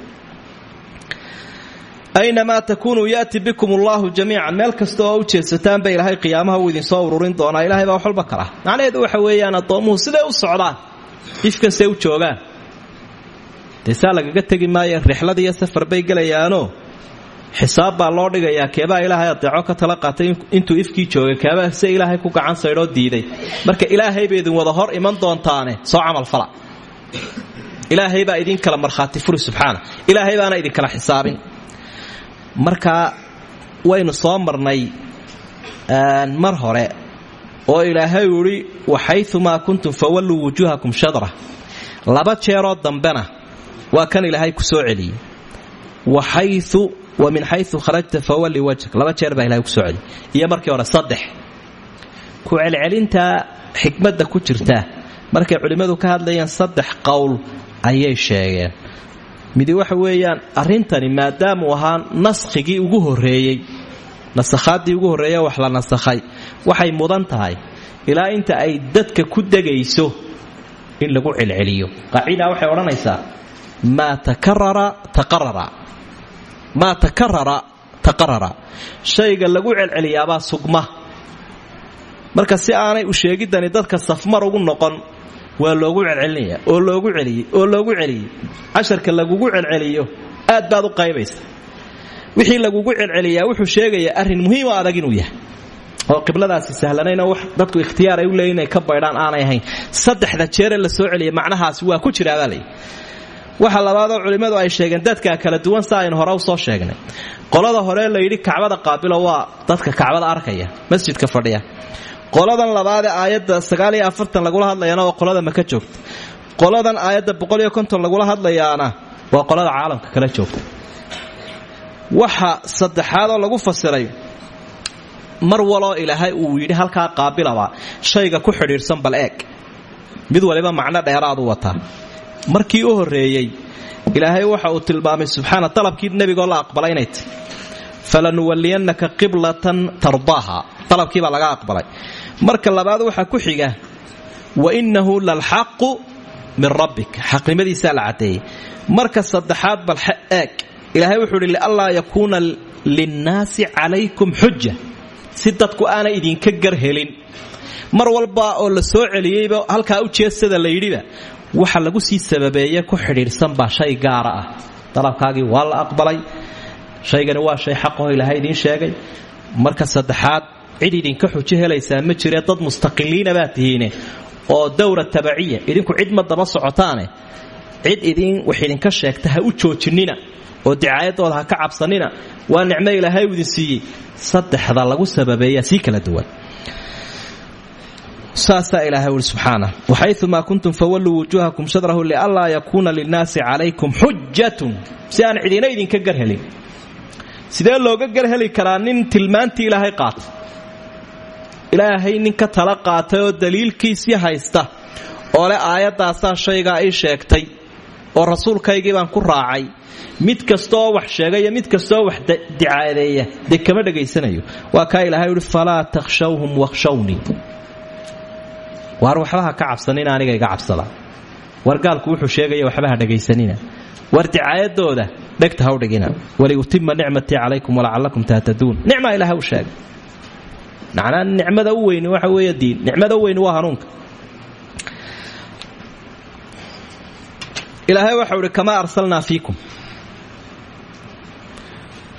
Aynamaa takuunuu yaati bikum allahu jamiican meel kasta oo u jeedsataan ba ilaahay qiyaamaha uu idin soo ururin doonaa. Ilahay baa wax walba kala. Macnaheedu waxa weeyaan addoommuhu siday u socdaan ifkasay u joogaan. Dee saa lagaga tegi maayo safar bay gelayaanoo? Xisaab baa loo dhigayaa keebaa ilaahay adeeco ka tala qaatay intuu ifkii joogay keebaa se ilaahay ku gacan saydhoo diiday. Marka ilaahay bay idin wada hor iman doontaane soo camalfala ilaahay baa idin kala markhaati furi subxaana. Ilaahay baana idinkala xisaabin. Marka waynu soo marnay mar hore oo ilaahay uhi waxayumaa kuntum fawalluu wujuuhakum shadra. Laba jeeroo dambena waa kan ilaahay ku soo celiyey. Waxayu wa min xayu kharajta fawalli wajhak. Laba jeer baa ilahay ku soo celiyey. Iyo markii hore saddex. Ku celcelintaa xikmadda ku jirta. Markay culimmadu ka hadlayaan saddex qowl ayay sheegeen. Midi waxa weeyaan arrintani maadaamuu ahaa naskhigii ugu horreeyey nasakhaaddii ugu horreeye wax la nasakhay waxay mudan tahay. Ilaa inta ay dadka ku degayso in lagu celceliyo. Qaacidaa waxay odhanaysaa maa takarara taqarara. Maa takarara taqarara. Shayga lagu celceliyaabaa sugma. Marka si aanay u sheegidani dadka safmar ugu noqon waa loogu celcelinaya oo loogu celiyey oo loogu celiyey casharka lagugu celceliyo aad baad u qaybaysa wixii lagugu celceliyaa wuxuu sheegayaa arrin muhiimo adag inuu yahay. Oo qibladaasi sahlanaynoo wax dadku ikhtiyaar ay u leeyiin inay ka baydhaan aanay ahayn. Saddexda jeere la soo celiya macnahaasi waa ku jiraabaa layidhi waxa labaadoo culimmadu ay sheegeen dadka kala duwan sa aynu hore u soo sheegnay. Qolada hore layidhi kacbada qaabilo waa dadka kacbada arkaya masjidka fadhiya qoladan labaadee aayadda sagaaliyo afartan lagula waa qolada maka joogta qoladan aayadda boqoliyo konton lagula hadlayaana waa qolada caalamka kala joogta. Waxa saddexaadoo lagu fasiray mar waloo ilaahay uu yidhi halkaa qaabilaba shayga ku xidhiidhsan bal eeg. Mid waliba macno dheeraadu wataa. Markii u horreeyey ilaahay waxa uu tilmaamay subxaana dalabkii nebigoo la aqbalay inay tahy falanuwaliyannaka qiblatan tardaaha dalabkiibaa laga aqbalay marka labaad waxaa ku xiga wa innahu lalxaqu min rabbik. Xaqnimadiisaa la caddeeyey marka saddexaad bal eeg. Ilaahay wuxuu idhi lianlaa yakuuna linnaasi calaykum xuja si dadku aanay idinka gar helin. Mar walba oo la soo celiyeyba halkaa u jeestada la yidhiba waxa lagu sii sababeeye ku xidhiidhsan baa shay ah. Dalabkaagii waa la aqbalay. Shaygani waa shay xaqaho ilaahay idiin sheegay. Marka saddexaad cid idinka xujo helaysaa ma jire dad mustaqiliina baa tihiine oo dowra tabaciya idinku cid ma daba socotaane. Cid idin wax idinka sheegta ha u joojinina oo dicaayadooda ha ka cabsanina waa nicmo ilaahay u idin saddexda lagu sababeeyaa sii kala duwan. Saasaa ilaahay ui subxaana waxayumaa kuntum fawalluu wujuuhakum shadrahu lianlaa yakuuna linnaasi calaykum xujatun si aan cidina idinka garhelin sidee looga garheli karaa nin tilmaantii ilaahay qaata ilaahay nin ka tala qaatay oo daliilkiisii haysta. Oo leh aayaddaasaa shaygaa ii sheegtay oo rasuulkaygii baan ku raacay. Mid kastaoo wax sheegaya mid kastaoo wax dicaadeeya. Dee kama dhegaysanayo. Waa kaa ilaahay uhi falaa takhshawhum wakhshawnii waar waxbaha ka cabsanina aniga iga cabsada. War gaalku wuxuu sheegaya waxbaha dhegaysanina. War dicaayadooda dhegta ha u dhigina. Waliutima nicmatii calaykum walacalakum tahtaduun nicmaa ilaah u sheegay macnaa nicmada u weyni waxa weeye diin. Nicmada u waa hanuunka. Ilaahay waxau ihi kamaa arsalnaa fiikum.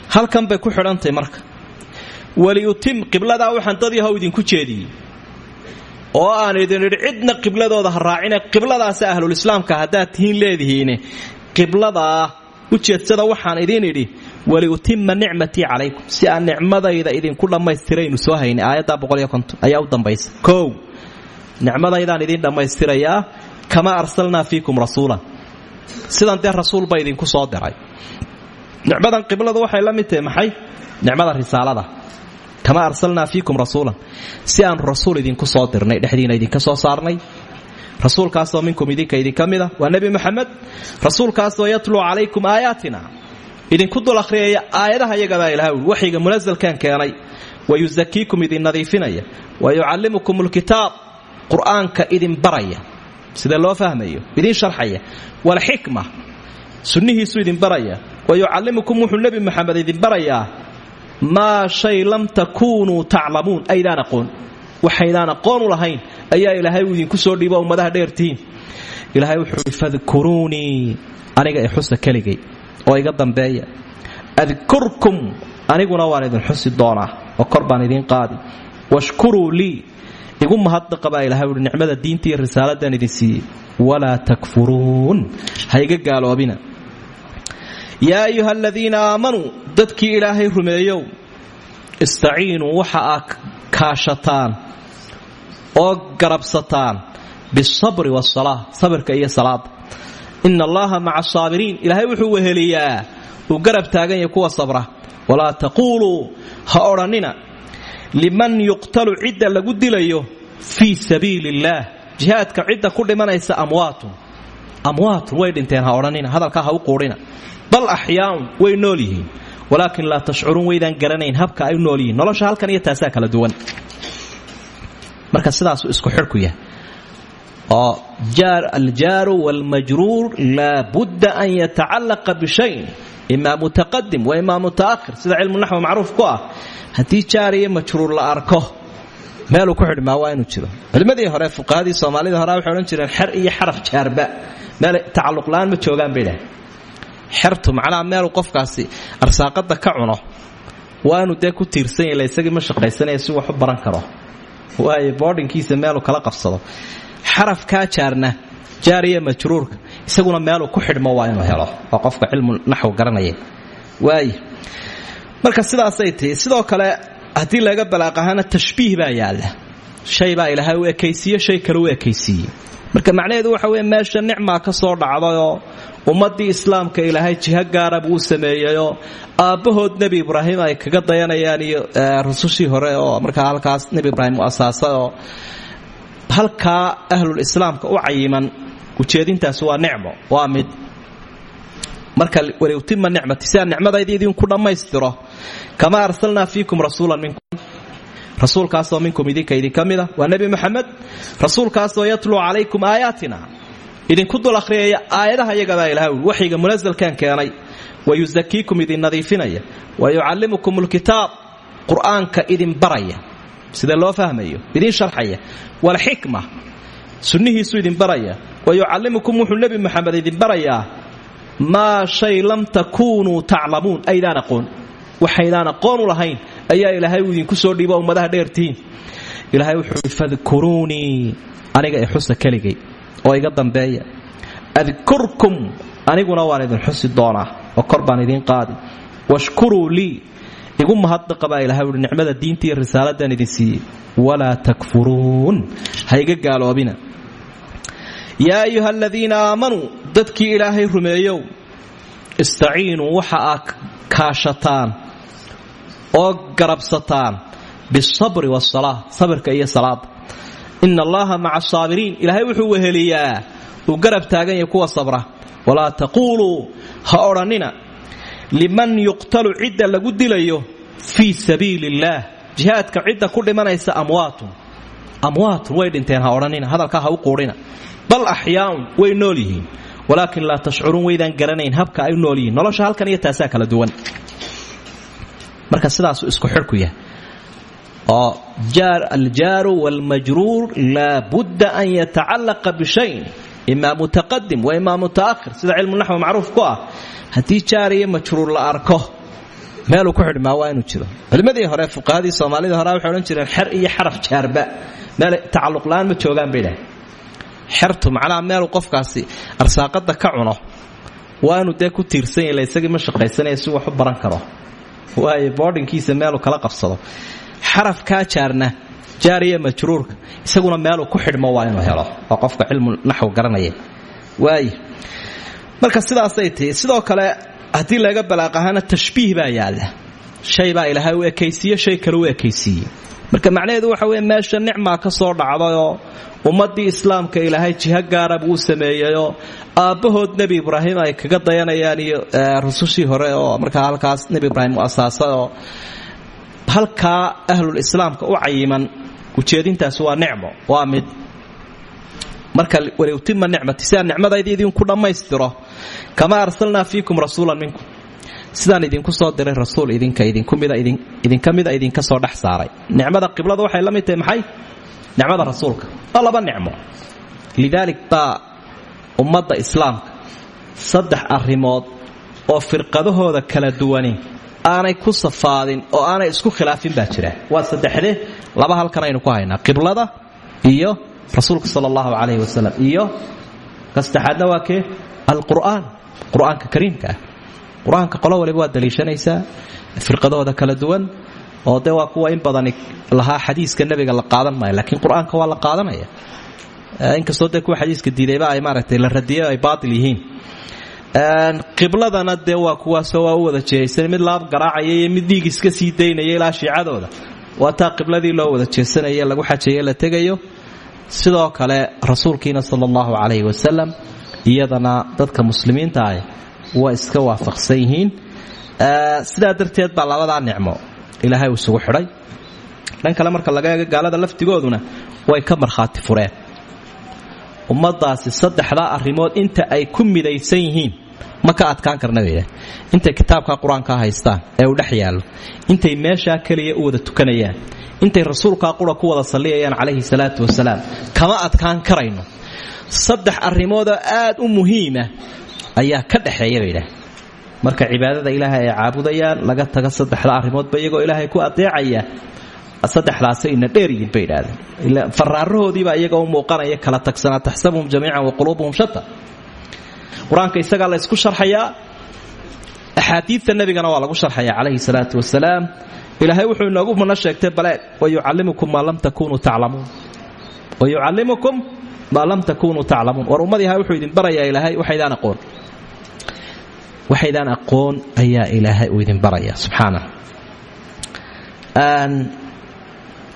Halkan bay ku xidhantahy marka. Waliutim qibladaa waxaan dad yahow idinku jeediyey oo aan idin idhi cidna qibladooda ha raacine qibladaasa ahlulislaamka haddaad tihiin leedihiine qibladaa ujeedsada waxaan idin idhi waliutima nicmatii calaykum si aan nicmadayda idinku dhammaystiraynu soo haynay aayadda ayaa u dambaysa. Kow nicmadaydaan idin dhammaystirayaa kamaa arsalnaa fiikum rasuulan sidan dee rasuulba idinku soo diray. Nicmadan qibladu waxay la mid tahay maxay? Risaalada. Kamaa arsalnaa fiikum rasuulan si aanu rasuul idinku soo dirnay dhexdiina idinka soo saarnay. Rasuulkaasoo minkum idinka idinka mida waa nebi moxamed rasuulkaasoo yatluu calaykum aayaatina idinku dul akhriyaya aayadaha iyagabaa ilaha ui waxyiga munasalkan keenay. Wa yusakiikum idin nadiifinaya. Wa yucallimukum lkitaab qur'aanka idin baraya. Sida loo fahmayo idin sharxaya. Walxikma sunnihiisu idin baraya. Wa yucallimukum wuxuu nebi moxamed idin barayaa maa shay lam takuunuu taclamuun. Aydaan aqoon. Waxaydaan aqoon u lahayn ayaa ilaahay uu idinku soo dhiibo ummadaha dheertihiin. Ilaahay wuxuu i fadkuruunii aniga i xusa keligay oo iga dambeeya. Adkurkum aniguna waan idin xusi doonaa oo kor baan idiin qaadi. Washkuruu lii igu mahaddaqa baa ilahay uhi nicmada diinta iyo risaaladaan idin siiyey. Walaa takfuruun ha iga gaaloobina. Yaa ayuha aladiina aamanuu dadkii ilaahay rumeeyow istaciinuu waxa aad kaashataan oo garabsataan bisabri wasalaa sabirka iyo salaada ina allaha maca asaabiriin ilaahay wuxuu weheliyaa uu garab taagan yahay kuwa sabra walaa taquuluu ha odhannina liman yuqtalu cidda lagu dilayo fii sabiili illaah jihaadka cidda ku dhimanaysa amwaatun amwaatun way dhinteen ha odhannina hadalkaa ha u quudhina bal axyaaun way nool yihiin walaakin laa tashcuruun waydaan garanayn habka ay u nool yihiin nolosha halkan iyo taasaa kala duwan marka sidaasuu isku xidhku yahay oo aljaaru wاlmajruur laa budda an yatacallaqa bishayin ima mutaqadim wa ima mutaakhir sida cilmu naxwi macruuf ku ah haddii jaar iyo majruur la arko meeluu ku xidhmaa waa inuu jiro culimmadii hore fuqahadii soomaalida hore waxay odhan jireen xer iyo xaraf jaarba meel tacalluq la'aan ma qofkaasi arsaaqada ka cuno waa inuu ku tiirsan yahy isagii ma shaqaysanaya wax baran karo waayo boodhinkiisa meeluu kala qabsado xarafkaa jaarna jaariya majruurka isaguna meeluu ku xidhmo waa helo qofka cilmu naxw garanaya. Waaya marka sidaasay tihi sidoo kale haddii laga balaaqahana tashbiih baa yaalla. Shay baa ilaahay u ekaysiiye shay kale u ekaysiiye marka macnaheedu waxa weye meesha nicmaa ka soo dhacdayoo ummaddii islaamka ilaahay jiho gaara buu sameeyeyoo aabbahood nebi ibraahim ay kaga dayanayaan iyo rusushii hore oo markaa halkaas nebi ibraahim u asaasay oo halkaa ahlul islaamka u cayiman ujeedintaasi waa nicmo waa mid. Marka waliutima nicmati si aan nicmadayda idinku dhammaystiro kamaa fiikum rasuulan minkum. Rasuulkaasoo minkum idinka idinka mida waa nebi moxamed rasuulkaasoo yatluu calaykum aayaatina idinku dul akhriyaya aayadaha iyagabaa ui waxyiga munasalkan keenay wayusakiikum idin nadiifinaya wayucallimukum lkitaab qur'aanka idin baraya sida loo fahmayo idin sharxaya walxikma sunnihiisu idin baraya wayucallimukum wuxuu nebi moxamed idin barayaa maa shay lam takuunuu taclamuun aydaan aqoon waxaydaan aqoon u lahayn ayaa ilaahay uu idinku soo dhiibo ummadaha dheertihiin ilaahay wuxuu fadkuruunii aniga i xusa keligay oo iga dambeeya adkurkum aniguna waan idin xusi doonaa oo kor baan idiin qaadi washkuruu lii igu mahadnaqa baa ilahay uhi nicmada diinta iyo risaaladaan idin siiyey. Walaa takfuruun. Ha iga gaaloobina. Yaa ayuha aladiina aamanuu dadkii ilaahay rumeeyow istaciinuu waxa aad kaashataan oo garabsataan bisabri wasalaa sabirka iyo salaada ina allaha maca asaabiriin ilaahay wuxuu weheliyaa uu garab taagan yahay kuwa sabra. Walaa taquuluu ha odhannina liman yuqtalu cidda lagu dilayo fii sabiili illaah jihaadka ku dhimanaysa amwaatun. Amwaatun way dhinteen ha odhannina hadalkaa ha u quudhina. Bal axyaaun way nool yihiin. Walaakin laa tashcuruun waydaan garanayn habka ay nool yihiin. Nolosha halkan iyo taasaa kala duwan. Marka sidaasuu isku xidhku yahay. Oo aljaaru wاlmajruur laa budda an yatacallaqa bishayin ima mutaqadim wa ima mutaahir sida cilmu naxwi macruuf ku ah haddii jaar iyo majruur la arko meeluu ku xidhmaa waa inuu jiro. Culimmadii hore fuqahadii soomaalida hore waxay odhan jireen xer iyo xaraf jaarba. Meel tacalluqla-aan ma joogaan bay dhahay xertu macnaha qofkaasi arsaaqada ka cuno waa inuu dee ku tiirsan yahy isagii ma shaqaysanaya si wax u baran karo. Waayo boodhinkiisa meeluu kala qabsado. Xarafkaa jaarna jaariya majruurka isaguna meeluu ku xidhmo waa inuu helo qofka cilmu naxw garanaya waay marka sidaasay tihi sidoo kale haddii laga balaaq ahaana tashbiih baa yaalla. Shay baa ilaahay u ekaysiiye shay kale u ekaysiiye marka macnaheedu waxa weye meesha nicmaa ka soo dhacdayoo ummaddii islaamka ilaahay jiho gaara buu sameeyeyoo aabbahood nebi ibraahim ay kaga dayanayaan iyo rusushii hore oo markaa halkaas nebi ibraahim u asaasay oo ahlul islaamka u cayiman ujeedintaasi waa nicmo waa mid marka waliutima nicmati si aan nicmadayda idinku dhammaystiro kamaa arsalnaa fiikum rasuulan minkum. Sidaan idinku soo diray rasuul idinka idinka mida idinka soo dhex saaray. Nicmada qiblada waxay la mid tahay maxay? Nicmada rasuulka. Waa laba nicmo. Lidaalik baa ummadda islaamka saddex oo firqadahooda kala duwani aanay ku safaadin oo aanay isku khilaafin baa jira. Waa saddexde laba halkan aynu ku haynaa. Qiblada iyo rasuulka sal allahu calayh wasalam iyo kasaddexaadna waa kee? Alqur'aan. Qur'aanka kariimka ah. Qur'aanka qolo waliba waa daliishanaysaa firqadahooda kala duwan oo de waa kuwa in badani lahaa xadiiska nebiga la qaadan maayo laakiin qur'aanka waa la qaadanaya. Inkastoo dee kuwa xadiiska diidayba ay maaragtay la radiyo ay baatil yihiin. Qibladana dee waa kuwaasoo waa wada jeesan mid laab garaacaya mid dhiig iska sii ilaa shiicadooda. Waa taa qibladii loo wada jeesanaye lagu xajaye la tegayo sidoo kale rasuulkiina sala allahu calayhi wasalam iyadana dadka muslimiinta ah waa iska waafaqsan yihiin. Sidaa darteed baa labadaa nicmo ilaahay uu isugu xidhay. Dhan kale marka laga eego gaalada laftigooduna way ka markhaati fureen. Ummadaasi saddexdaa arrimood inta ay ku midaysan yihiin ma ka adkaan karna bay intay kitaabka qur'aanka haystaan ee uu dhex yaallo intay meeshaa keliya u wada tukanayaan intay rasuulkaa qura ku wada salliyayaan calayhi salaatu wasalaam kama adkaan karayno. Saddex arrimoodoo aad u muhiima ayaa ka dhexeeya bay idhaah marka cibaadada ilaahay ay caabudayaan laga taga saddexda arrimoodba iyagoo ilaahay ku adeecaya saddexdaasay ina dheeryihin bay idhaahdeen. Faraarahoodiibaa iyaga u muuqanaya kala tagsanaa taxsabuhum jamiican wa quluubuhum shata qur'aanka isagaa la ysku sharxayaa axaadiidta nebigana waa lagu sharxaya calayhi salaatu wasalaam ilaahay wuxuu inoogu mana sheegtay baleeg wayucallimukum maa lam takunuu taclamuun. Wayucallimukum maa lam takunuu taclamuun. War ummadiiha wuxuu idin barayaa ilaahay waxaydaan aqoon. Waxaydaan aqoon ayaa ilaahay uu idin baraya subxaanah.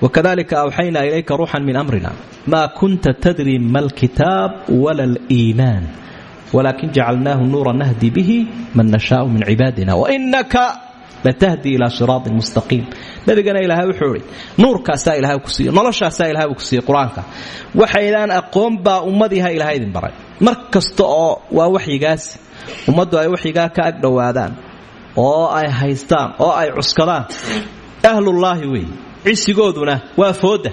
Wakadalika awxaynaa ilayka ruuxan min amrina maa kunta tadri ma alkitaab wala aliimaan walaakin jacalnaahu nuura nahdi bihi man nashaau min cibaadina wainaka latahdi ilaa siraatin mustaqiim nabigana ilaahay wuxuu ihi nuurkaasaa ilahay ku siiye noloshaasaa ilahay ku siiyey qur'aanka. Waxaydaan aqoon baa ummadiiha ilahay idin baray. Mar kasta oo waa waxyigaas ummaddu ay waxyigaa ka ag dhowaadaan oo ay haystaan oo ay cuskadaan ahlullaahi wey cisigooduna waa fooda.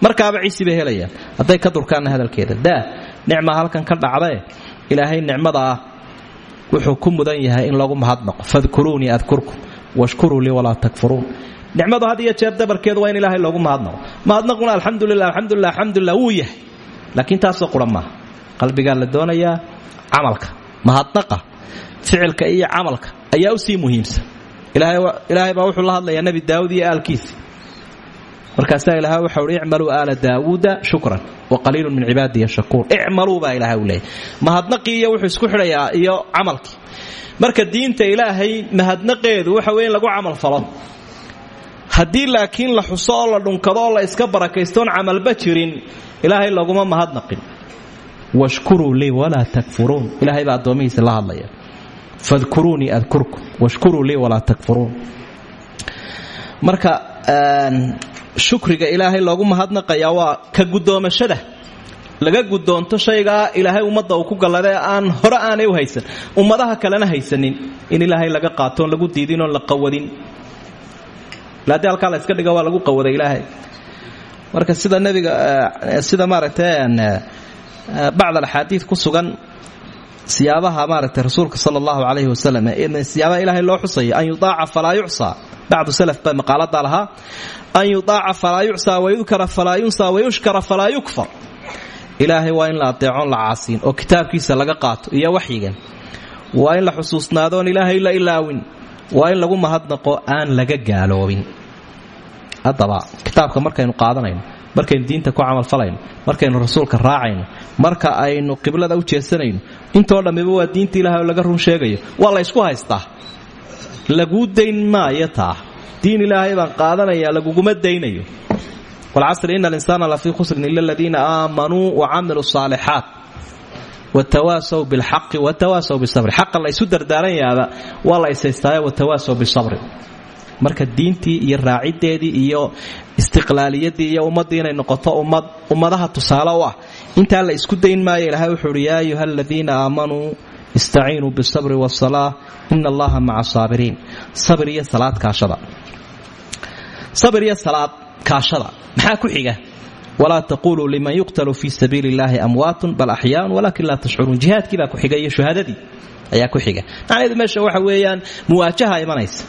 Markaaba cisi bay helayaan. Hadday ka durkaanna hadalkeeda daa nicmaa halkan ka dhacdae ilaahay nicmada ah wuxuu ku mudan yahay in lagu mahadnaqo. Fadkuruunii adkurkum washkuruu lii walaa takfuruun. Nicmadu had jeer dabarkeedu waa in ilaahay loogu mahadnaqo. Mahadnaquna alxamdulilah alxamdulilah alxamdulilah wuu yahay. Laakiin taasoo quran maaha. La doonayaa camalka. Mahadnaqa ficilka iyo camalka ayaa u sii muhiimsan. Ilaahay baa wuxuu la hadlayaa nebi daawud iyo aalkiisi markaasaa ilahay waxau hi icmaluu aala daawuuda shukran wa qaliilu min cibaadiya shakuur. Icmaluu baa ilahay u leeyay wuxuu isku xidhayaa iyo camalkii marka diinta ilaahay mahadnaqeedu waxa weye in lagu camal falo. Haddii laakiin la xuso la dhunkado la iska barakaystoon camalba jirin ilaahay laguma mahadnaqin. Washkuruu lii walaa takfuruun. Ilahay baa addoomihiisa la hadlaya. Fadkuruunii adkurkum washkuruu lii walaa takfuruun. Marka shukriga ilaahay loogu mahadnaqayaa waa ka guddoomashada. Laga guddoonto shaygaa ilaahay ummadda uu ku galladee aan hore aanay u haysan ummadaha kalena haysanin. In ilaahay laga qaatoon lagu diidin oon la qawadin. Ilaadii halkaa la iska dhiga waa lagu qawaday ilaahay. Marka sida nebiga sida maaragtay bacd alaxaadiid ku sugan siyaabaha maaragtay rasuulka sala allahu calayhi wasalam siyaabaha ilaahay loo xusaya an yudaaca falaa yucsaa. Bacdu salaf baa maqaaladaa lahaa. An yudaaca falaa yucsaa wayudkara falaa yunsaa wayushkara falaa yukfar. Ilaahay waa in la adeecoon la caasiin oo kitaabkiisa laga qaato iyo waxyigan. Waa in la xusuusnaadoon ilaahay la ilaawin. Waa in lagu mahadnaqo aan laga gaaloobin. Haddaba kitaabka markaynu qaadanayno markaynu diinta ku camalfalayno markaynu rasuulka raacayno marka aynu qiblada u jeesanayno intoo dhammiba waa diinta ilahay laga run sheegayo. Waa la ysku haystaa laguu dayn maayo taa. Diin ilaahay baan qaadanaya laguguma daynayo. Walcasri ina alinsaana lafii khusrin ila aladiina aamanuu wacamiluu saalixaat watawaasaw bilxaqi watawaasaw bisabri xaqa la ysu dardaaranyaaba waa la ishaystaayo watawaasaw bisabri marka diintii iyo raacideedii iyo istiqlaaliyadii iyo ummaddii inay noqoto ummad ummadaha tusaale u ah intaa la isku dayn maayo ilahay wuxuu uhi yaa ayuha aladiina aamanuu istaciinuu bisabri wasalaa ina allaha maca saabiriin sabir iyo salaad kaashada. Sabir iyo salaad kaashada. Maxaa ku xiga? Walaa taquluu liman yuqtalu fii sabiili illaahi amwaatun bal axyaan walakin laa tashcuruun. Jihaadkii baa ku xiga iyo shuhaadadii ayaa ku xiga. Macnaheedu meesha waxa weeyaan muwaajaha imanaysa.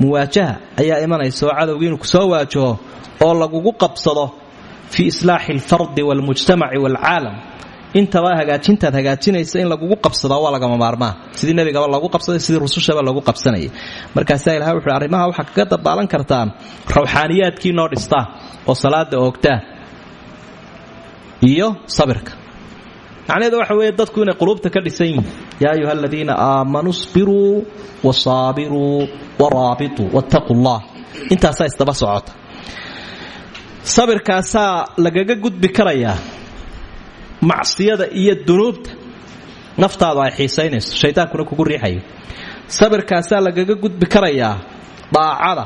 Muwaajaha ayaa imanaysa oo cadowgii inuu ku soo waajaho oo lagugu qabsado fii islaaxi alfardi waalmujtamaci waalcaalam. Intaba hagaajintaad hagaajinaysa in lagugu qabsadaa waa lagama maarmaa sidii nebigaba lagu qabsaday sidii rusushaba lagu qabsanayay. Markaasaa ilahay wuxuui arrimaha waxaa kaga dabaalan kartaan rawxaaniyaadkii noo dhistaa oo salaada oogtaa iyo sabirka. Macnaheedu waxa weeye dadku inay quluubta ka dhisan yihiin. Yaa ayuha aladiina aamanuu sbiruu wasaabiruu waraabituu wattaquu llah intaasaa isdaba socota sabirkaasaa lagaga gudbi karayaa macsiyada iyo dunuubta. Naftaadu ay xiisaynayso shaydaankuna kugu riixayo. Sabirkaasaa lagaga gudbi karayaa daacada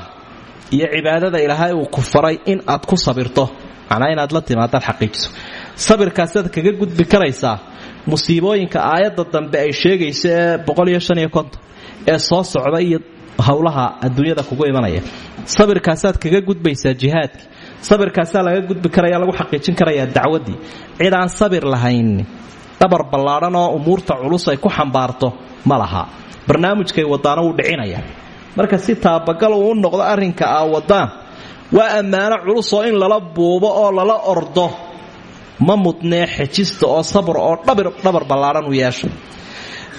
iyo cibaadada ilaahay uu ku faray in aad ku sabirto. Macnaa inaad la timaadaad xaqiijiso. Sabirkaasaad kaga gudbi karaysaa musiibooyinka aayadda dambe ay sheegayso ee ee soo socda iyo howlaha adduunyada kugu imanaya. Sabirkaasaad kaga gudbaysaa jihaadki sabirkaasaa laga gudbi karaya lagu xaqiijin karayaa dacwaddii cid aan sabir lahayn dhabar ballaadhan oo umuurta culus ay ku xambaarto ma laha. Barnaamijkay wadaana wuu dhicinaya. Marka si taabagal uu noqdo arrinka aa wadaan waa ammaano culus oo in lala buubo oo lala ordo. Ma mudnee xejista oo sabr oo dhabar ballaadhan u yeesho.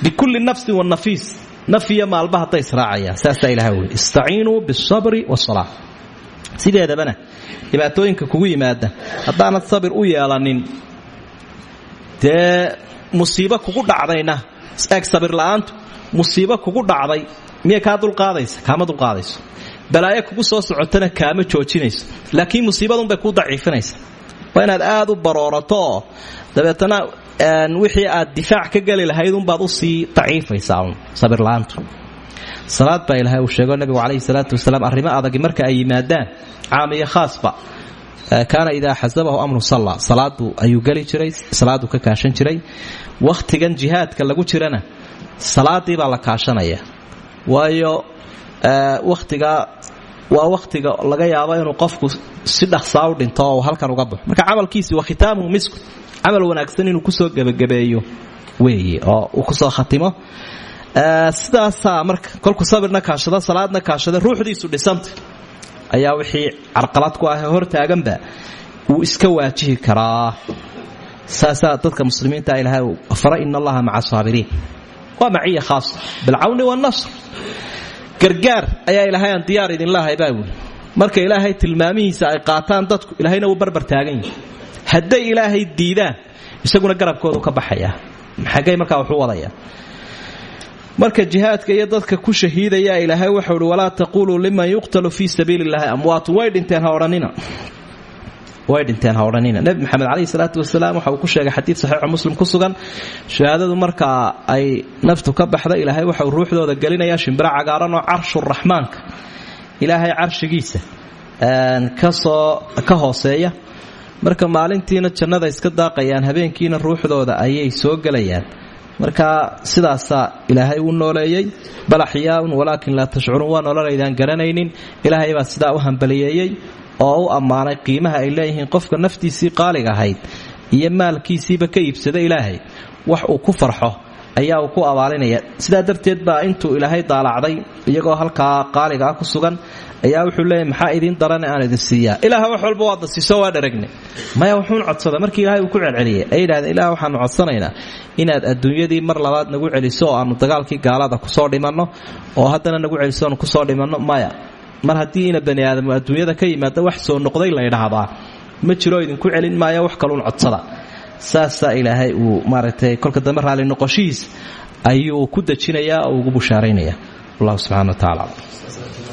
Bikulli nafsin wa nafiis. Naf iyo maalba hadday israacayaan saasaa ilaha weli istaciinuu biasabri wasalaa sideedabana dhibaatooyinka kugu yimaada. Haddaanad sabir u yeelanin dee musiibo kugu dhacdayna. Eeg sabir la'aantu musiibo kugu dhacday. Miyay kaa dulqaadaysa kaama dulqaadayso balaayo kugu soo socotana kaama joojinayso. Laakiin musiibadunbay kuu daciifinaysa waa inaad aad u baroorato. Oo wixii aad difaac ka geli lahayd unbaad u sii daciifaysaa sabirla-aantu salaad baa ilaahay uu sheego nabigu calayhi salaatu wasalaam arrimo adagi marka ay yimaadaan caam iyo khaasba kaana idaa xasabahu amru salla. Salaadu ayuu geli jiray salaaduu ka kaashan jiray. Wakhtigan jihaadka lagu jirana salaadii baa la kaashanaya. Waayo wakhtigaa waa wakhtiga laga yaabo inuu qofku si dhaqsaa u dhinto oo halkan uga baxo. Marka camalkiisi wa khitaamuhu misku. Camal wanaagsan inuu ku soo gebagabeeyo weeye oo uu ku soo khatimo sidaasaa marka kolku sabirna kaashada salaadna kaashada ruuxdiisu dhisanta ayaa wixii carqalad ku ahee hortaaganba wuu iska waajihi karaa. Saasaa dadka muslimiinta ilaahay fara ina allaha maca saabiriin. Waa maciya khaasa bilcawni wannasr gargaar ayaa ilaahay aan diyaar idinlahay baa wuli marka ilaahay tilmaamihiisa ay qaataan dadku ilaahayna wuu barbar taagan yahi hadday ilaahay diidaan isaguna garabkoodu ka baxaya. Xaggay markaa wuxuu wadayaa marka jihaadka iyo dadka ku shahiidaya ilaahay waxau uhi walaa taquluu liman yuqtalu fii sabiili llahi amwaatun way dhinteen ha odhanina way dhinteen ha odhanina nebi maxamed caleyhi salaatu wasalaam waxa uu ku sheegay xadiid saxiixo muslim ku sugan. Shahaadadu markaa ay naftu ka baxda ilaahay waxauu ruuxdooda gelinayaa shimbiro cagaaran oo carshuraxmaanka ilaahay carshigiisa ka soo ka hooseeya. Marka maalintiina jannada iska daaqayaan habeenkiina ruuxdooda ayay soo gelayaan marka sidaasaa ilaahay uu nooleeyey bal axyaaun walaakin laa tashcuruun waa nololaydaan garanaynin. Ilaahay baa sidaa u hambaliyeeyey oo u ammaanay qiimaha ay leeyihiin qofka naftiisii qaaliga ahayd iyo maalkiisiiba ka iibsada ilaahay. Wax uu ku farxo ayaa uu ku abaalinaya. Sidaa darteed baa intuu ilaahay daalacday iyagoo halkaa qaaliga ah ku sugan ayaa wuxuu leeyahy maxaa idiin darane aan idin siiyaa? Ilaah wax walba waadna siiso waa dharagne maya wuxuun codsada markii ilaahay uu ku celceliyay ay yidhahdeen ilaah waxaanu codsanaynaa inaad adduunyadii mar labaad nagu celiso oo aanu dagaalkii gaalada ku soo dhimanno oo haddana nagu celiso aanu ku soo dhimanno. Maya mar haddii ina bani aadam adduunyada ka yimaada wax soo noqday la ydhaahdaa ma jiro idinku celin maayo wax kaluun codsada saasaa ilaahay uu maaragtay kolka dambe raalli noqoshihiis ayuu ku dejinayaa oo ugu bushaaraynaya. Wallahu subxana wa tacala